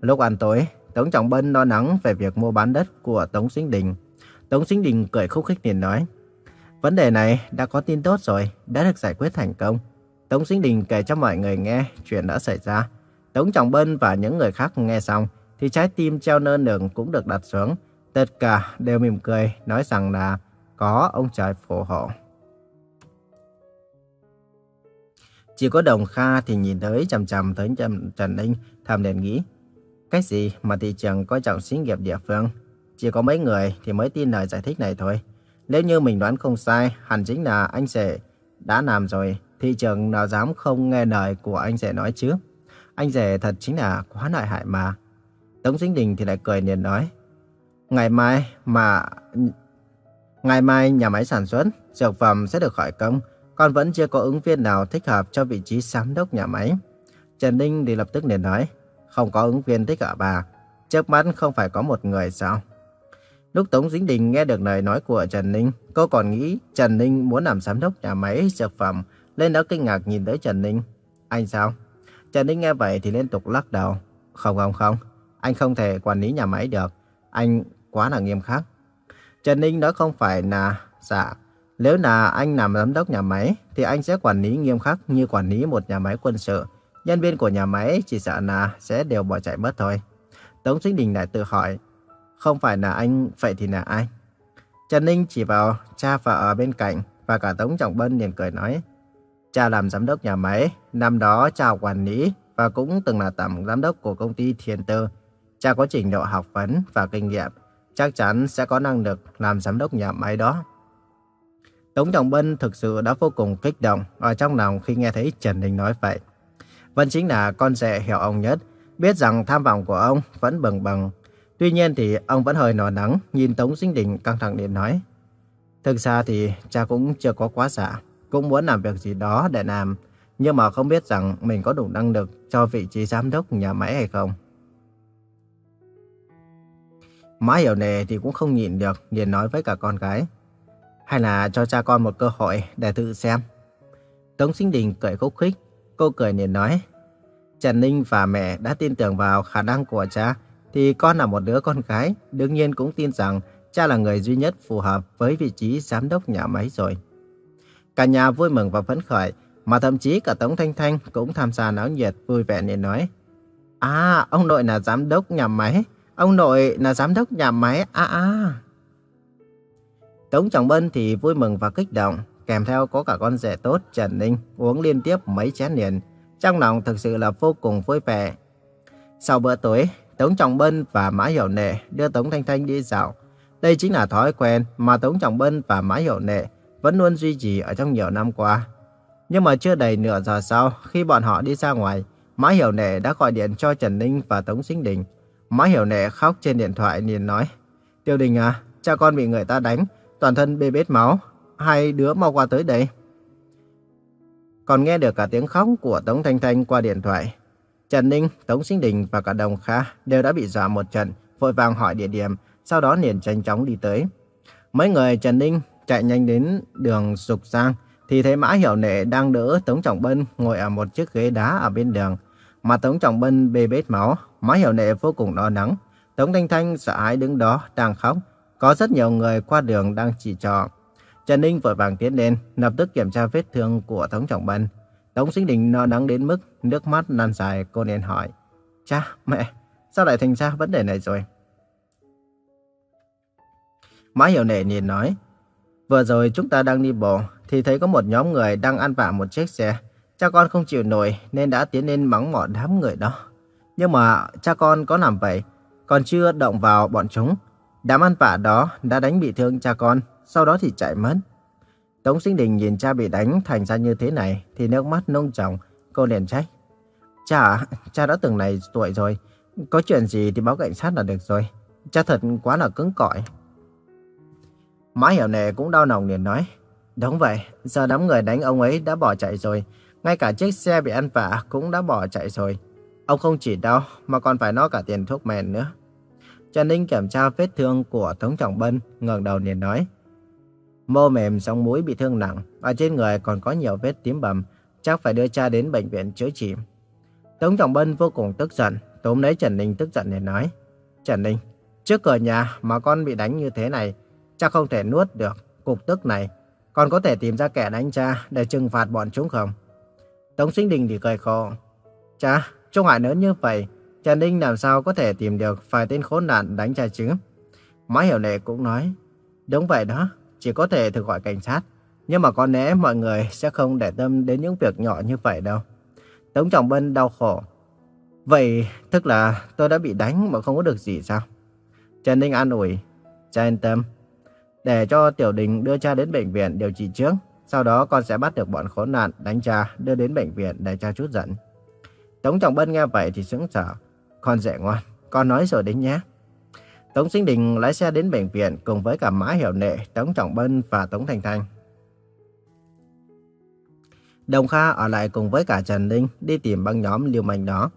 Lúc ăn tối, Tống Trọng Bân lo lắng về việc mua bán đất của Tống Sinh Đình. Tống Sinh Đình cười khúc khích liền nói, Vấn đề này đã có tin tốt rồi, đã được giải quyết thành công. Tống Sinh Đình kể cho mọi người nghe chuyện đã xảy ra. Tống Trọng Bân và những người khác nghe xong, thì trái tim treo nơ nường cũng được đặt xuống. Tất cả đều mỉm cười, nói rằng là có ông trời phù hộ. Chỉ có Đồng Kha thì nhìn tới chằm chằm tới Trần Ninh, thầm liền nghĩ. Cái gì mà thị trường coi trọng xí nghiệp địa phương? Chỉ có mấy người thì mới tin lời giải thích này thôi. Nếu như mình đoán không sai, hẳn chính là anh rể đã làm rồi. Thị trường nào dám không nghe lời của anh rể nói chứ? Anh rể thật chính là quá lợi hại mà. Tống Sinh Đình thì lại cười liền nói. Ngày mai mà... Ngày mai nhà máy sản xuất, dược phẩm sẽ được khởi công. Còn vẫn chưa có ứng viên nào thích hợp cho vị trí giám đốc nhà máy. Trần Ninh thì lập tức liền nói. Không có ứng viên thích hợp bà. Trước mắt không phải có một người sao? Lúc Tống Dính Đình nghe được lời nói của Trần Ninh, cô còn nghĩ Trần Ninh muốn làm giám đốc nhà máy dược phẩm, lên đó kinh ngạc nhìn tới Trần Ninh. Anh sao? Trần Ninh nghe vậy thì liên tục lắc đầu. Không không không, anh không thể quản lý nhà máy được. Anh quá là nghiêm khắc. Trần Ninh nói không phải là dạ. Nếu là anh làm giám đốc nhà máy thì anh sẽ quản lý nghiêm khắc như quản lý một nhà máy quân sự. Nhân viên của nhà máy chỉ sợ là sẽ đều bỏ chạy mất thôi. Tống Sinh Đình lại tự hỏi, không phải là anh, vậy thì là ai? Trần Ninh chỉ vào cha vợ ở bên cạnh và cả Tống Trọng Bân liền cười nói, cha làm giám đốc nhà máy, năm đó cha quản lý và cũng từng là tổng giám đốc của công ty Thiên Tư. Cha có trình độ học vấn và kinh nghiệm, chắc chắn sẽ có năng lực làm giám đốc nhà máy đó. Tống Trọng Bân thực sự đã vô cùng kích động ở trong lòng khi nghe thấy Trần Đình nói vậy. Vân chính là con rể hiểu ông nhất, biết rằng tham vọng của ông vẫn bừng bừng. Tuy nhiên thì ông vẫn hơi nò nắng, nhìn Tống Sinh Đình căng thẳng điện nói. Thực ra thì cha cũng chưa có quá xạ, cũng muốn làm việc gì đó để làm, nhưng mà không biết rằng mình có đủ năng lực cho vị trí giám đốc nhà máy hay không. Má hiểu nề thì cũng không nhịn được, liền nói với cả con gái. Hay là cho cha con một cơ hội để tự xem. Tống Sinh Đình cười khúc khích, cô cười liền nói. Trần Ninh và mẹ đã tin tưởng vào khả năng của cha, thì con là một đứa con gái, đương nhiên cũng tin rằng cha là người duy nhất phù hợp với vị trí giám đốc nhà máy rồi. Cả nhà vui mừng và phấn khởi, mà thậm chí cả Tống Thanh Thanh cũng tham gia náo nhiệt vui vẻ nên nói. À, ông nội là giám đốc nhà máy, ông nội là giám đốc nhà máy, aa à. Tống Trọng Bân thì vui mừng và kích động, kèm theo có cả con rể tốt Trần Ninh uống liên tiếp mấy chén liền. Trong lòng thực sự là vô cùng vui vẻ. Sau bữa tối, Tống Trọng Bân và Mã Hiểu Nệ đưa Tống Thanh Thanh đi dạo. Đây chính là thói quen mà Tống Trọng Bân và Mã Hiểu Nệ vẫn luôn duy trì ở trong nhiều năm qua. Nhưng mà chưa đầy nửa giờ sau, khi bọn họ đi ra ngoài, Mã Hiểu Nệ đã gọi điện cho Trần Ninh và Tống Sinh Đình. Mã Hiểu Nệ khóc trên điện thoại liền nói, Tiêu Đình à, cha con bị người ta đánh, toàn thân bê bết máu, hai đứa mau qua tới đây. Còn nghe được cả tiếng khóc của Tống Thanh Thanh qua điện thoại. Trần Ninh, Tống Sinh Đình và cả Đồng Kha đều đã bị dọa một trận, vội vàng hỏi địa điểm, sau đó liền nhanh chóng đi tới. Mấy người Trần Ninh chạy nhanh đến đường Dục Giang, thì thấy Mã Hiểu Nệ đang đỡ Tống Trọng Bân ngồi ở một chiếc ghế đá ở bên đường. Mà Tống Trọng Bân bê bết máu, má Hiểu Nệ vô cùng lo lắng. Tống Thanh Thanh sợ hãi đứng đó đang khóc. Có rất nhiều người qua đường đang chỉ trò. Trần Ninh vội vàng tiến lên, lập tức kiểm tra vết thương của Tống Trọng Bân. Tống Sinh Đình lo lắng đến mức nước mắt lan dài, cô nên hỏi. Cha, mẹ, sao lại thành ra vấn đề này rồi? Mã Hiểu Nệ nhìn nói. Vừa rồi chúng ta đang đi bộ, thì thấy có một nhóm người đang ăn vạ một chiếc xe. Cha con không chịu nổi nên đã tiến lên mắng mỏ đám người đó. Nhưng mà cha con có làm vậy, còn chưa động vào bọn chúng. Đám ăn vạ đó đã đánh bị thương cha con, sau đó thì chạy mất. Tống Sinh Đình nhìn cha bị đánh thành ra như thế này thì nước mắt nông trọng, cô liền trách. Cha, cha đã từng này tuổi rồi, có chuyện gì thì báo cảnh sát là được rồi. Cha thật quá là cứng cỏi. Mã Hiểu Nệ cũng đau lòng liền nói. Đúng vậy, giờ đám người đánh ông ấy đã bỏ chạy rồi. Ngay cả chiếc xe bị ăn vạ cũng đã bỏ chạy rồi. Ông không chỉ đau mà còn phải nói cả tiền thuốc men nữa. Trần Ninh kiểm tra vết thương của Tống Trọng Bân, ngẩng đầu liền nói. Mô mềm sống mũi bị thương nặng, và trên người còn có nhiều vết tím bầm, chắc phải đưa cha đến bệnh viện chữa trị. Tống Trọng Bân vô cùng tức giận, tóm lấy Trần Ninh tức giận để nói. Trần Ninh, trước cửa nhà mà con bị đánh như thế này, chắc không thể nuốt được cục tức này. con có thể tìm ra kẻ đánh cha để trừng phạt bọn chúng không? Tống Sinh Đình thì cười khổ. Cha, Trung hại lớn như vậy, Trần Ninh làm sao có thể tìm được vài tên khốn nạn đánh cha chứ? Má Hiểu Lệ cũng nói. Đúng vậy đó, chỉ có thể thực gọi cảnh sát. Nhưng mà có lẽ mọi người sẽ không để tâm đến những việc nhỏ như vậy đâu. Tống Trọng Bân đau khổ. Vậy tức là tôi đã bị đánh mà không có được gì sao? Trần Ninh an ủi. Cha yên tâm. Để cho Tiểu Đình đưa cha đến bệnh viện điều trị trước. Sau đó con sẽ bắt được bọn khốn nạn đánh cha đưa đến bệnh viện để cha chút giận. Tống Trọng Bân nghe vậy thì sững sờ. Con dễ ngoan, con nói rồi đấy nhé. Tống Sinh Đình lái xe đến bệnh viện cùng với cả Mã Hiểu Nệ, Tống Trọng Bân và Tống thành Thanh. Đồng Kha ở lại cùng với cả Trần Ninh đi tìm băng nhóm liều manh đó.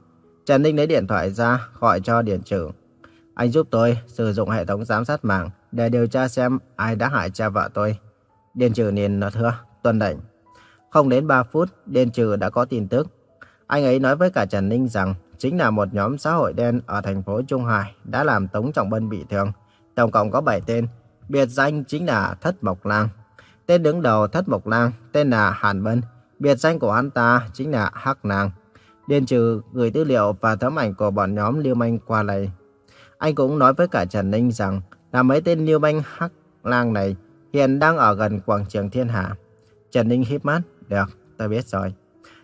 Trần Ninh lấy điện thoại ra gọi cho Điền trưởng Anh giúp tôi sử dụng hệ thống giám sát mạng để điều tra xem ai đã hại cha vợ tôi. Điền trưởng liền nói thưa, tuân lệnh. Không đến 3 phút, Điền Trừ đã có tin tức. Anh ấy nói với cả Trần Ninh rằng chính là một nhóm xã hội đen ở thành phố Trung Hải đã làm Tống Trọng Bân bị thương. Tổng cộng có 7 tên, biệt danh chính là Thất Mộc Lang. Tên đứng đầu Thất Mộc Lang tên là Hàn Bân, biệt danh của hắn ta chính là Hắc Nàng. Điền trừ gửi tư liệu và tấm ảnh của bọn nhóm Liêu Manh qua lại. Anh cũng nói với cả Trần Ninh rằng là mấy tên Liêu Manh Hắc Lang này hiện đang ở gần quảng trường Thiên Hạ. Trần Ninh híp mắt, được, tôi biết rồi.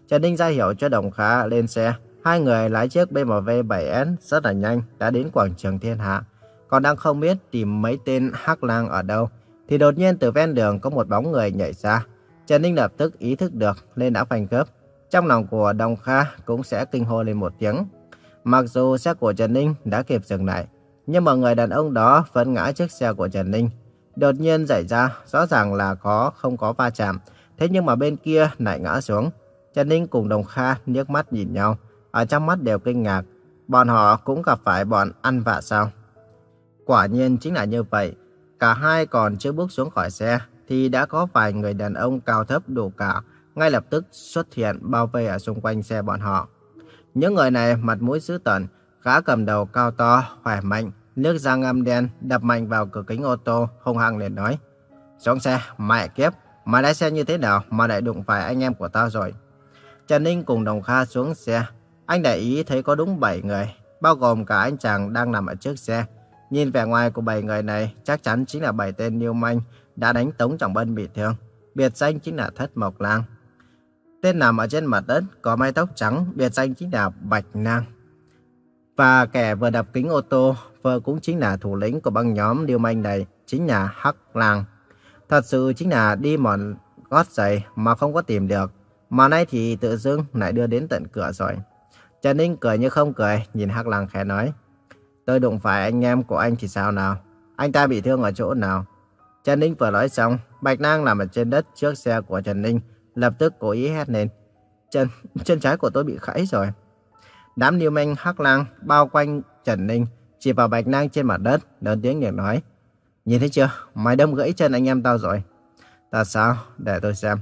Trần Ninh ra hiệu cho Đồng Khá lên xe. Hai người lái chiếc BMW 7S rất là nhanh đã đến quảng trường Thiên Hạ. Còn đang không biết tìm mấy tên Hắc Lang ở đâu, thì đột nhiên từ ven đường có một bóng người nhảy ra. Trần Ninh lập tức ý thức được nên đã phanh cướp. Trong lòng của Đồng Kha cũng sẽ kinh hô lên một tiếng. Mặc dù xe của Trần Ninh đã kịp dừng lại, nhưng mà người đàn ông đó vẫn ngã chiếc xe của Trần Ninh. Đột nhiên xảy ra, rõ ràng là có không có va chạm, thế nhưng mà bên kia lại ngã xuống. Trần Ninh cùng Đồng Kha nước mắt nhìn nhau, ở trong mắt đều kinh ngạc. Bọn họ cũng gặp phải bọn ăn vạ sao? Quả nhiên chính là như vậy. Cả hai còn chưa bước xuống khỏi xe, thì đã có vài người đàn ông cao thấp đủ cả, ngay lập tức xuất hiện bao vây ở xung quanh xe bọn họ. Những người này mặt mũi dữ tợn, gã cầm đầu cao to, khỏe mạnh, nước da ngăm đen đập mạnh vào cửa kính ô tô, hung hăng liền nói. Xuống xe, mẹ kiếp, mày lái xe như thế nào mà lại đụng phải anh em của tao rồi. Trần Ninh cùng Đồng Kha xuống xe, anh để ý thấy có đúng 7 người, bao gồm cả anh chàng đang nằm ở trước xe. Nhìn vẻ ngoài của 7 người này chắc chắn chính là 7 tên Niêu Manh đã đánh Tống Trọng Bân bị thương. Biệt danh chính là Thất Mộc Lang. Tên nằm ở trên mặt đất, có mái tóc trắng, biệt danh chính là Bạch Nang. Và kẻ vừa đập kính ô tô, vừa cũng chính là thủ lĩnh của băng nhóm Điêu Manh này, chính là Hắc Lang. Thật sự chính là đi mòn gót giày mà không có tìm được, mà nay thì tự dưng lại đưa đến tận cửa rồi. Trần Ninh cười như không cười, nhìn Hắc Lang khẽ nói. Tôi đụng phải anh em của anh thì sao nào? Anh ta bị thương ở chỗ nào? Trần Ninh vừa nói xong, Bạch Nang nằm ở trên đất trước xe của Trần Ninh, lập tức cố ý hét lên. Chân, chân trái của tôi bị gãy rồi. Đám niêu manh hắc lang bao quanh Trần Ninh, chỉ vào Bạch Nang trên mặt đất, lớn tiếng nhạc nói. Nhìn thấy chưa, mày đâm gãy chân anh em tao rồi. Ta sao? Để tôi xem.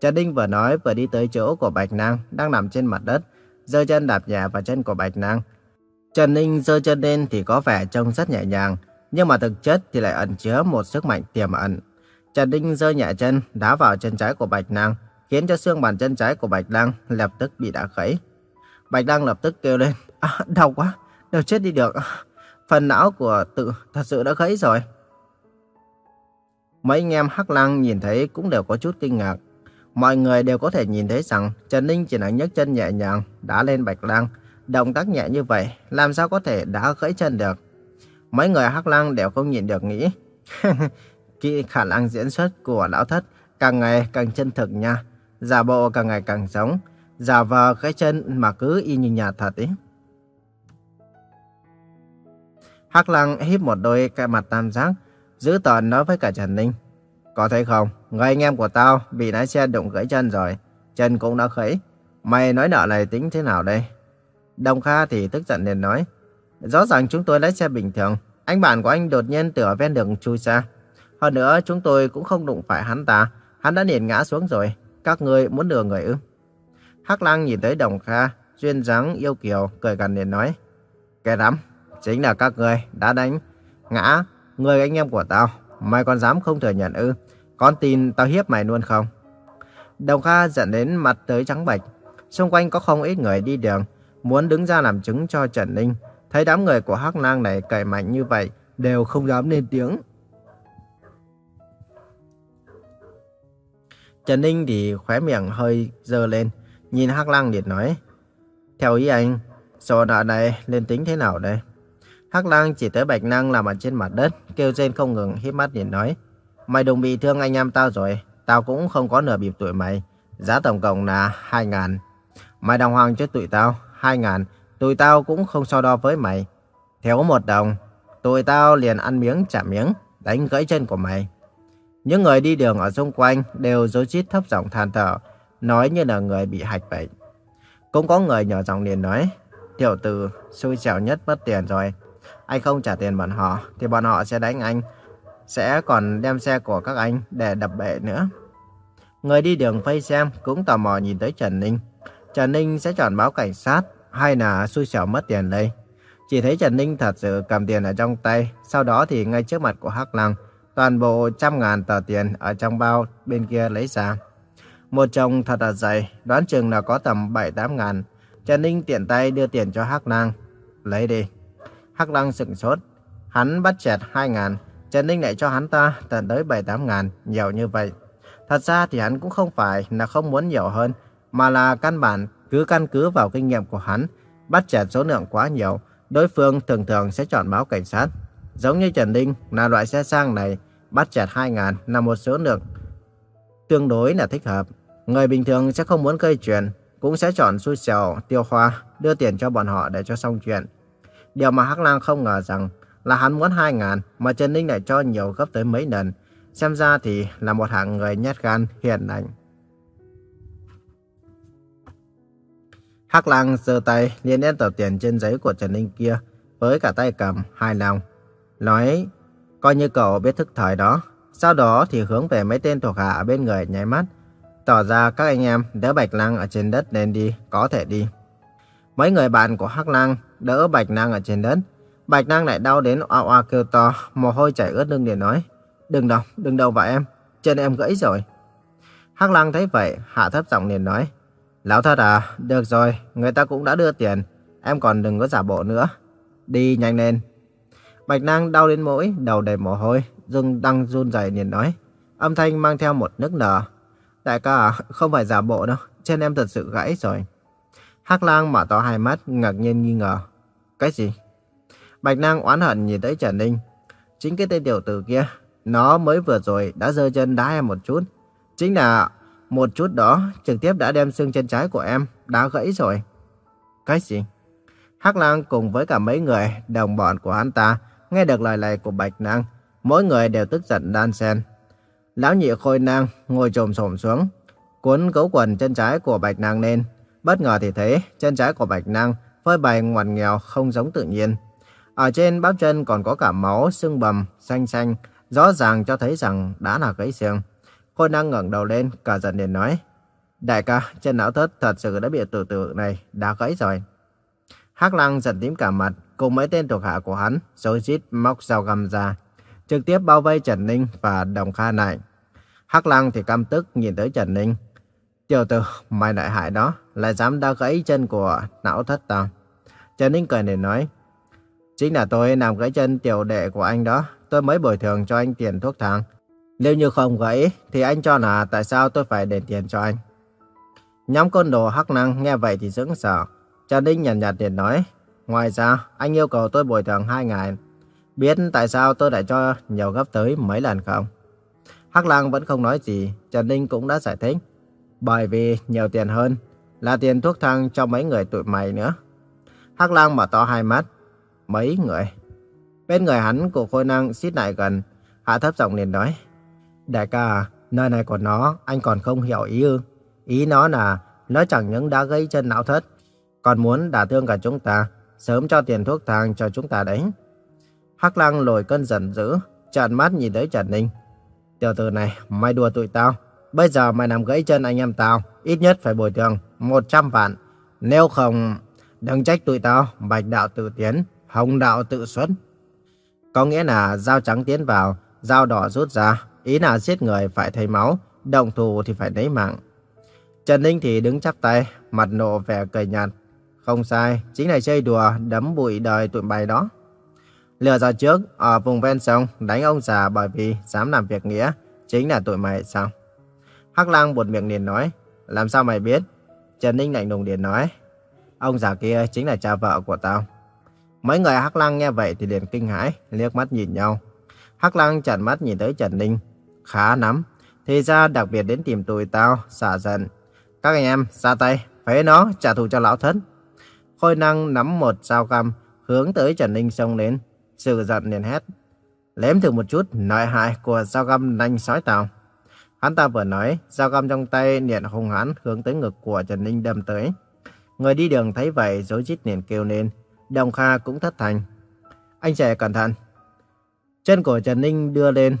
Trần Đinh vừa nói vừa đi tới chỗ của Bạch Nang đang nằm trên mặt đất, giơ chân đạp nhẹ vào chân của Bạch Nang. Trần Ninh giơ chân lên thì có vẻ trông rất nhẹ nhàng, nhưng mà thực chất thì lại ẩn chứa một sức mạnh tiềm ẩn. Trần Ninh giơ nhẹ chân đá vào chân trái của Bạch Năng, khiến cho xương bàn chân trái của Bạch Năng lập tức bị đá gãy. Bạch Năng lập tức kêu lên, à, đau quá, đau chết đi được. Phần não của tự thật sự đã gãy rồi. Mấy anh em Hắc Lăng nhìn thấy cũng đều có chút kinh ngạc. Mọi người đều có thể nhìn thấy rằng Trần Ninh chỉ là nhấc chân nhẹ nhàng đá lên Bạch Lăng. Động tác nhẹ như vậy, làm sao có thể đá gãy chân được? Mấy người Hắc Lăng đều không nhìn được nghĩ. Kỹ khả năng diễn xuất của lão thất càng ngày càng chân thực nha. Giả bộ càng ngày càng giống. Giả vờ gãy chân mà cứ y như nhà thật ấy. Hắc Lăng híp một đôi cái mặt tam giác, giữ tợn nói với cả Trần Ninh. Có thấy không, người anh em của tao bị lái xe đụng gãy chân rồi, chân cũng đã gãy. Mày nói nợ này tính thế nào đây? Đồng Kha thì tức giận liền nói. Rõ ràng chúng tôi lái xe bình thường, anh bạn của anh đột nhiên từ ở ven đường chui ra. Hơn nữa chúng tôi cũng không đụng phải hắn ta, hắn đã liền ngã xuống rồi. Các người muốn lừa người ư? Hắc Lang nhìn thấy Đồng Kha, duyên dáng yêu kiều, cười gần liền nói. Kẻ rắm, chính là các người đã đánh ngã người anh em của tao. Mày còn dám không thừa nhận ư? Con tin tao hiếp mày luôn không? Đồng Kha giận đến mặt tới trắng bệch. Xung quanh có không ít người đi đường, muốn đứng ra làm chứng cho Trần Ninh. Thấy đám người của Hắc Lang này cậy mạnh như vậy, đều không dám lên tiếng. Trần Ninh thì khóe miệng hơi dơ lên, nhìn Hắc Lang liền nói. Theo ý anh, sổ nợ này lên tính thế nào đây? Hắc Lang chỉ tới Bạch Năng nằm ở trên mặt đất, kêu trên không ngừng hít mắt nhìn nói. Mày đừng bị thương anh em tao rồi, tao cũng không có nửa bịp tuổi mày. Giá tổng cộng là hai ngàn. Mày đồng hoàng cho tụi tao, hai ngàn. Tụi tao cũng không so đo với mày. Thiếu một đồng, tụi tao liền ăn miếng trả miếng, đánh gãy chân của mày. Những người đi đường ở xung quanh đều rối rít thấp giọng than thở, nói như là người bị hạch vậy. Cũng có người nhỏ giọng liền nói, tiểu tử xui xẻo nhất mất tiền rồi. Anh không trả tiền bọn họ thì bọn họ sẽ đánh anh, sẽ còn đem xe của các anh để đập bể nữa. Người đi đường vây xem cũng tò mò nhìn tới Trần Ninh. Trần Ninh sẽ chọn báo cảnh sát hay là xui xẻo mất tiền đây? Chỉ thấy Trần Ninh thật sự cầm tiền ở trong tay, sau đó thì ngay trước mặt của Hắc Lăng, toàn bộ trăm ngàn tờ tiền ở trong bao bên kia lấy ra. Một chồng thật là dày, đoán chừng là có tầm 7-8 ngàn. Trần Ninh tiện tay đưa tiền cho Hắc Lăng. Lấy đi. Hắc Lăng sửng sốt. Hắn bắt chẹt 2 ngàn. Trần Ninh lại cho hắn ta tận tới 7-8 ngàn, nhiều như vậy. Thật ra thì hắn cũng không phải là không muốn nhiều hơn, mà là căn bản cứ căn cứ vào kinh nghiệm của hắn. Bắt chẹt số lượng quá nhiều, đối phương thường thường sẽ chọn báo cảnh sát. Giống như Trần Ninh là loại xe sang này, bắt chẹt 2 ngàn là một số lượng tương đối là thích hợp. Người bình thường sẽ không muốn gây chuyện, cũng sẽ chọn xui xẻo, tiêu hoa, đưa tiền cho bọn họ để cho xong chuyện. Điều mà Hắc Lang không ngờ rằng là hắn muốn 2.000 mà Trần Ninh lại cho nhiều gấp tới mấy lần. Xem ra thì là một hạng người nhát gan hiền lành. Hắc Lang giơ tay liền lên tờ tiền trên giấy của Trần Ninh kia với cả tay cầm hai lòng. Nói, coi như cậu biết thức thời đó. Sau đó thì hướng về mấy tên thuộc hạ bên người nháy mắt. Tỏ ra các anh em đỡ Bạch lang ở trên đất nên đi, có thể đi. Mấy người bạn của Hắc Lang đỡ Bạch Năng ở trên đất. Bạch Năng lại đau đến oa oa kêu to, mồ hôi chảy ướt lưng để nói. Đừng đâu, đừng đâu vào em, chân em gãy rồi. Hắc Lăng thấy vậy, hạ thấp giọng liền nói. Lão thật à, được rồi, người ta cũng đã đưa tiền, em còn đừng có giả bộ nữa. Đi nhanh lên. Bạch Năng đau đến mũi, đầu đầy mồ hôi, dưng đang run rẩy liền nói. Âm thanh mang theo một nước nở. Đại ca à, không phải giả bộ đâu, chân em thật sự gãy rồi. Hắc Lang mở to hai mắt, ngạc nhiên nghi ngờ. Cái gì? Bạch Năng oán hận nhìn thấy Trần Ninh. Chính cái tên tiểu tử kia, nó mới vừa rồi đã giơ chân đá em một chút. Chính là một chút đó trực tiếp đã đem xương chân trái của em đá gãy rồi. Cái gì? Hắc Lang cùng với cả mấy người đồng bọn của hắn ta nghe được lời này của Bạch Năng, mỗi người đều tức giận đan sen Lão nhị khôi nang ngồi trồm xổm xuống, cuốn cấu quần chân trái của Bạch Năng lên. Bất ngờ thì thấy chân trái của Bạch Năng phơi bày ngoằn nghèo không giống tự nhiên. Ở trên bắp chân còn có cả máu sưng bầm xanh xanh, rõ ràng cho thấy rằng đã là gãy xương. Khôi năng ngẩng đầu lên, cả giận liền nói. Đại ca, chân não thất thật sự đã bị tử tử này, đã gãy rồi. Hắc Lăng giận tím cả mặt, cùng mấy tên thuộc hạ của hắn, rồi rít móc dao găm ra, trực tiếp bao vây Trần Ninh và Đồng Kha lại. Hắc Lăng thì căm tức nhìn tới Trần Ninh. Tiểu tử, mày lại hại đó, lại dám đau gãy chân của não thất tao. Trần Ninh cười để nói, chính là tôi làm gãy chân tiểu đệ của anh đó, tôi mới bồi thường cho anh tiền thuốc thang. Nếu như không gãy, thì anh cho là tại sao tôi phải đền tiền cho anh. Nhóm côn đồ hắc năng nghe vậy thì sững sờ. Trần Ninh nhàn nhạt tiền nói, ngoài ra anh yêu cầu tôi bồi thường hai ngày. Biết tại sao tôi lại cho nhiều gấp tới mấy lần không? Hắc Lang vẫn không nói gì, Trần Ninh cũng đã giải thích. Bởi vì nhiều tiền hơn là tiền thuốc thang cho mấy người tụi mày nữa. Hắc Lang mở to hai mắt. Mấy người? Bên người hắn của khôi năng xít lại gần, hạ thấp giọng liền nói. Đại ca, nơi này của nó, anh còn không hiểu ý ư. Ý nó là, nó chẳng những đã gây chân não thất, còn muốn đả thương cả chúng ta, sớm cho tiền thuốc thang cho chúng ta đấy. Hắc Lang lồi cơn giận dữ, trợn mắt nhìn tới Trần Ninh. Tiểu tử này, mày đùa tụi tao. Bây giờ mày làm gãy chân anh em tao, ít nhất phải bồi thường 100 vạn. Nếu không, đừng trách tụi tao, bạch đạo tự tiến, hồng đạo tự xuất. Có nghĩa là dao trắng tiến vào, dao đỏ rút ra, ý là giết người phải thấy máu, động thủ thì phải lấy mạng. Trần Ninh thì đứng chắp tay, mặt nộ vẻ cười nhạt. Không sai, chính là chơi đùa đấm bụi đời tụi bay đó. Lừa ra trước, ở vùng ven sông, đánh ông già bởi vì dám làm việc nghĩa, chính là tụi mày sao? Hắc Lang buột miệng liền nói, làm sao mày biết? Trần Ninh lạnh lùng liền nói, ông già kia chính là cha vợ của tao. Mấy người Hắc Lang nghe vậy thì liền kinh hãi, liếc mắt nhìn nhau. Hắc Lang chặn mắt nhìn tới Trần Ninh, khá lắm. Thì ra đặc biệt đến tìm tụi tao, xả giận. Các anh em, ra tay, phế nó, trả thù cho lão thất. Khôi năng nắm một dao cam, hướng tới Trần Ninh xông đến. Sự giận liền hét. Lếm thử một chút nội hại của dao găm nanh sói tàu. Hắn ta vừa nói, dao găm trong tay liền hung hãn hướng tới ngực của Trần Ninh đâm tới. Người đi đường thấy vậy rối rít liền kêu lên. Đồng Kha cũng thất thành. Anh trẻ cẩn thận. Chân của Trần Ninh đưa lên,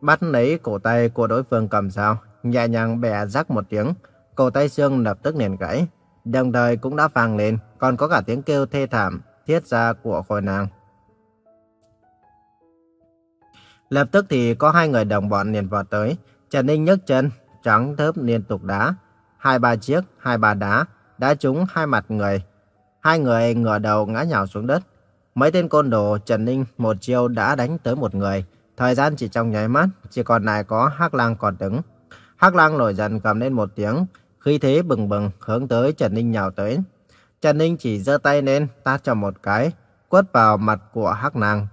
bắt lấy cổ tay của đối phương cầm dao, nhẹ nhàng bẻ rắc một tiếng, cổ tay xương lập tức liền gãy. Đồng thời cũng đã vang lên, còn có cả tiếng kêu thê thảm, thiết ra của khôi nàng. Lập tức thì có hai người đồng bọn liền vào tới. Trần Ninh nhấc chân, trắng thớp liên tục đá. Hai ba chiếc, hai ba đá, đá trúng hai mặt người. Hai người ngửa đầu ngã nhào xuống đất. Mấy tên côn đồ Trần Ninh một chiêu đã đánh tới một người. Thời gian chỉ trong nháy mắt, chỉ còn lại có Hắc Lang còn đứng. Hắc Lang nổi giận cầm lên một tiếng, khí thế bừng bừng hướng tới Trần Ninh nhào tới. Trần Ninh chỉ giơ tay lên, tát cho một cái, quất vào mặt của Hắc Lang.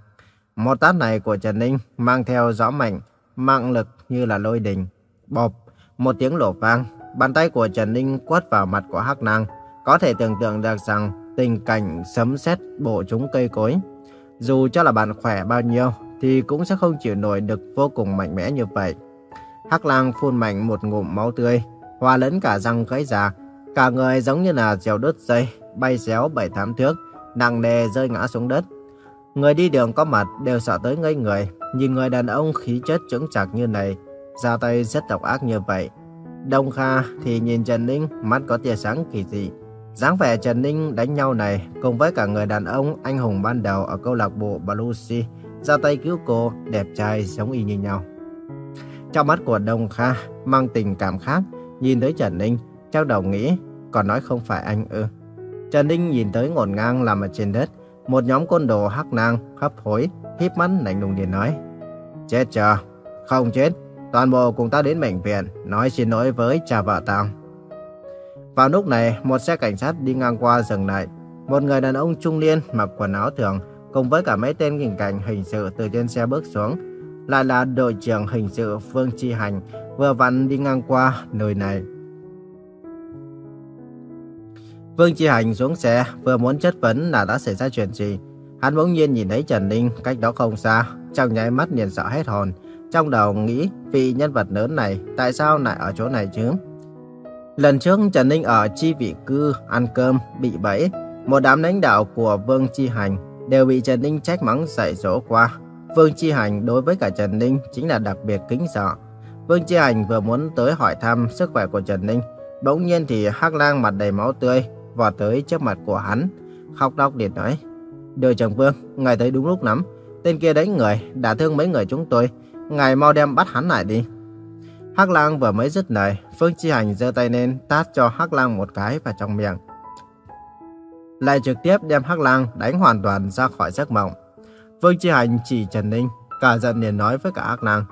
Một tát này của Trần Ninh mang theo gió mạnh, mạng lực như là lôi đình. Bộp, một tiếng lổ vang, bàn tay của Trần Ninh quất vào mặt của Hắc Năng. Có thể tưởng tượng được rằng tình cảnh sấm sét bổ trúng cây cối. Dù cho là bạn khỏe bao nhiêu thì cũng sẽ không chịu nổi được vô cùng mạnh mẽ như vậy. Hắc Lang phun mạnh một ngụm máu tươi, hòa lẫn cả răng gãy già, cả người giống như là diều đứt dây, bay xéo bảy tám thước, nặng nề rơi ngã xuống đất. Người đi đường có mặt đều sợ tới ngây người, nhìn người đàn ông khí chất chững chạc như này, ra tay rất độc ác như vậy. Đông Kha thì nhìn Trần Ninh mắt có tia sáng kỳ dị. dáng vẻ Trần Ninh đánh nhau này cùng với cả người đàn ông anh hùng ban đầu ở câu lạc bộ Balusi ra tay cứu cô đẹp trai giống y như nhau. Trong mắt của Đông Kha mang tình cảm khác, nhìn tới Trần Ninh, trong đầu nghĩ, còn nói không phải anh ư. Trần Ninh nhìn tới ngổn ngang nằm ở trên đất, một nhóm côn đồ hắc nang, hấp hối, híp mắt lạnh lùng liền nói. Chết chưa? Không chết. Toàn bộ cùng ta đến bệnh viện, nói xin lỗi với cha vợ tao. Vào lúc này, một xe cảnh sát đi ngang qua dừng lại. Một người đàn ông trung niên mặc quần áo thường, cùng với cả mấy tên cảnh cảnh hình sự từ trên xe bước xuống. Lại là đội trưởng hình sự Phương Chi Hành, vừa vặn đi ngang qua nơi này. Vương Chi Hành xuống xe, vừa muốn chất vấn là đã xảy ra chuyện gì. Hắn bỗng nhiên nhìn thấy Trần Ninh cách đó không xa, trong nháy mắt liền sợ hết hồn. Trong đầu nghĩ vị nhân vật lớn này tại sao lại ở chỗ này chứ? Lần trước Trần Ninh ở chi vị cư ăn cơm bị bẫy, một đám lãnh đạo của Vương Chi Hành đều bị Trần Ninh trách mắng dạy dỗ qua. Vương Chi Hành đối với cả Trần Ninh chính là đặc biệt kính sợ. Vương Chi Hành vừa muốn tới hỏi thăm sức khỏe của Trần Ninh, bỗng nhiên thì Hắc Lang mặt đầy máu tươi vọt tới trước mặt của hắn, khóc lóc liền nói: "Đội trưởng Vương, ngài tới đúng lúc lắm, tên kia đánh người, đã thương mấy người chúng tôi, ngài mau đem bắt hắn lại đi." Hắc Lang vừa mới dứt lời, Phương Chi Hành giơ tay lên tát cho Hắc Lang một cái vào trong miệng. Lại trực tiếp đem Hắc Lang đánh hoàn toàn ra khỏi giấc mộng. Phương Chi Hành chỉ Trần Ninh, cả giận liền nói với cả Hắc Lang: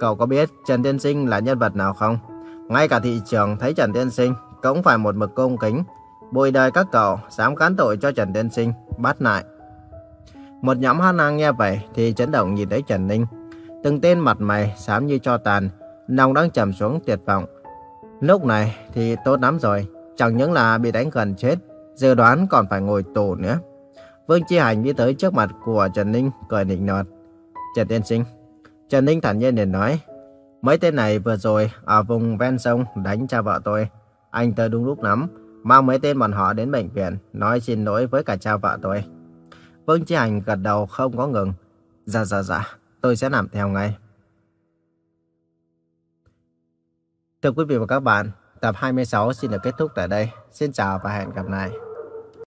"Cậu có biết Trần Tiên Sinh là nhân vật nào không? Ngay cả thị trường thấy Trần Tiên Sinh cũng phải một mực cung kính, Bùi đời các cậu dám cán tội cho Trần Tiên Sinh, bắt lại. Một nhóm hát năng nghe vậy thì chấn động nhìn thấy Trần Ninh. Từng tên mặt mày xám như cho tàn, lòng đang trầm xuống tuyệt vọng. Lúc này thì tốt lắm rồi, chẳng những là bị đánh gần chết, dự đoán còn phải ngồi tù nữa. Vương Chi Hành đi tới trước mặt của Trần Ninh, cười nịnh nọt. Trần Tiên Sinh. Trần Ninh thản nhiên liền nói, mấy tên này vừa rồi ở vùng ven sông đánh cha vợ tôi. Anh tới đúng lúc lắm, Mang mấy tên bọn họ đến bệnh viện, nói xin lỗi với cả cha vợ tôi. Vương Chi Hành gật đầu không có ngừng. Dạ dạ dạ, tôi sẽ làm theo ngay. Thưa quý vị và các bạn, Tập 26 xin được kết thúc tại đây. Xin chào và hẹn gặp lại.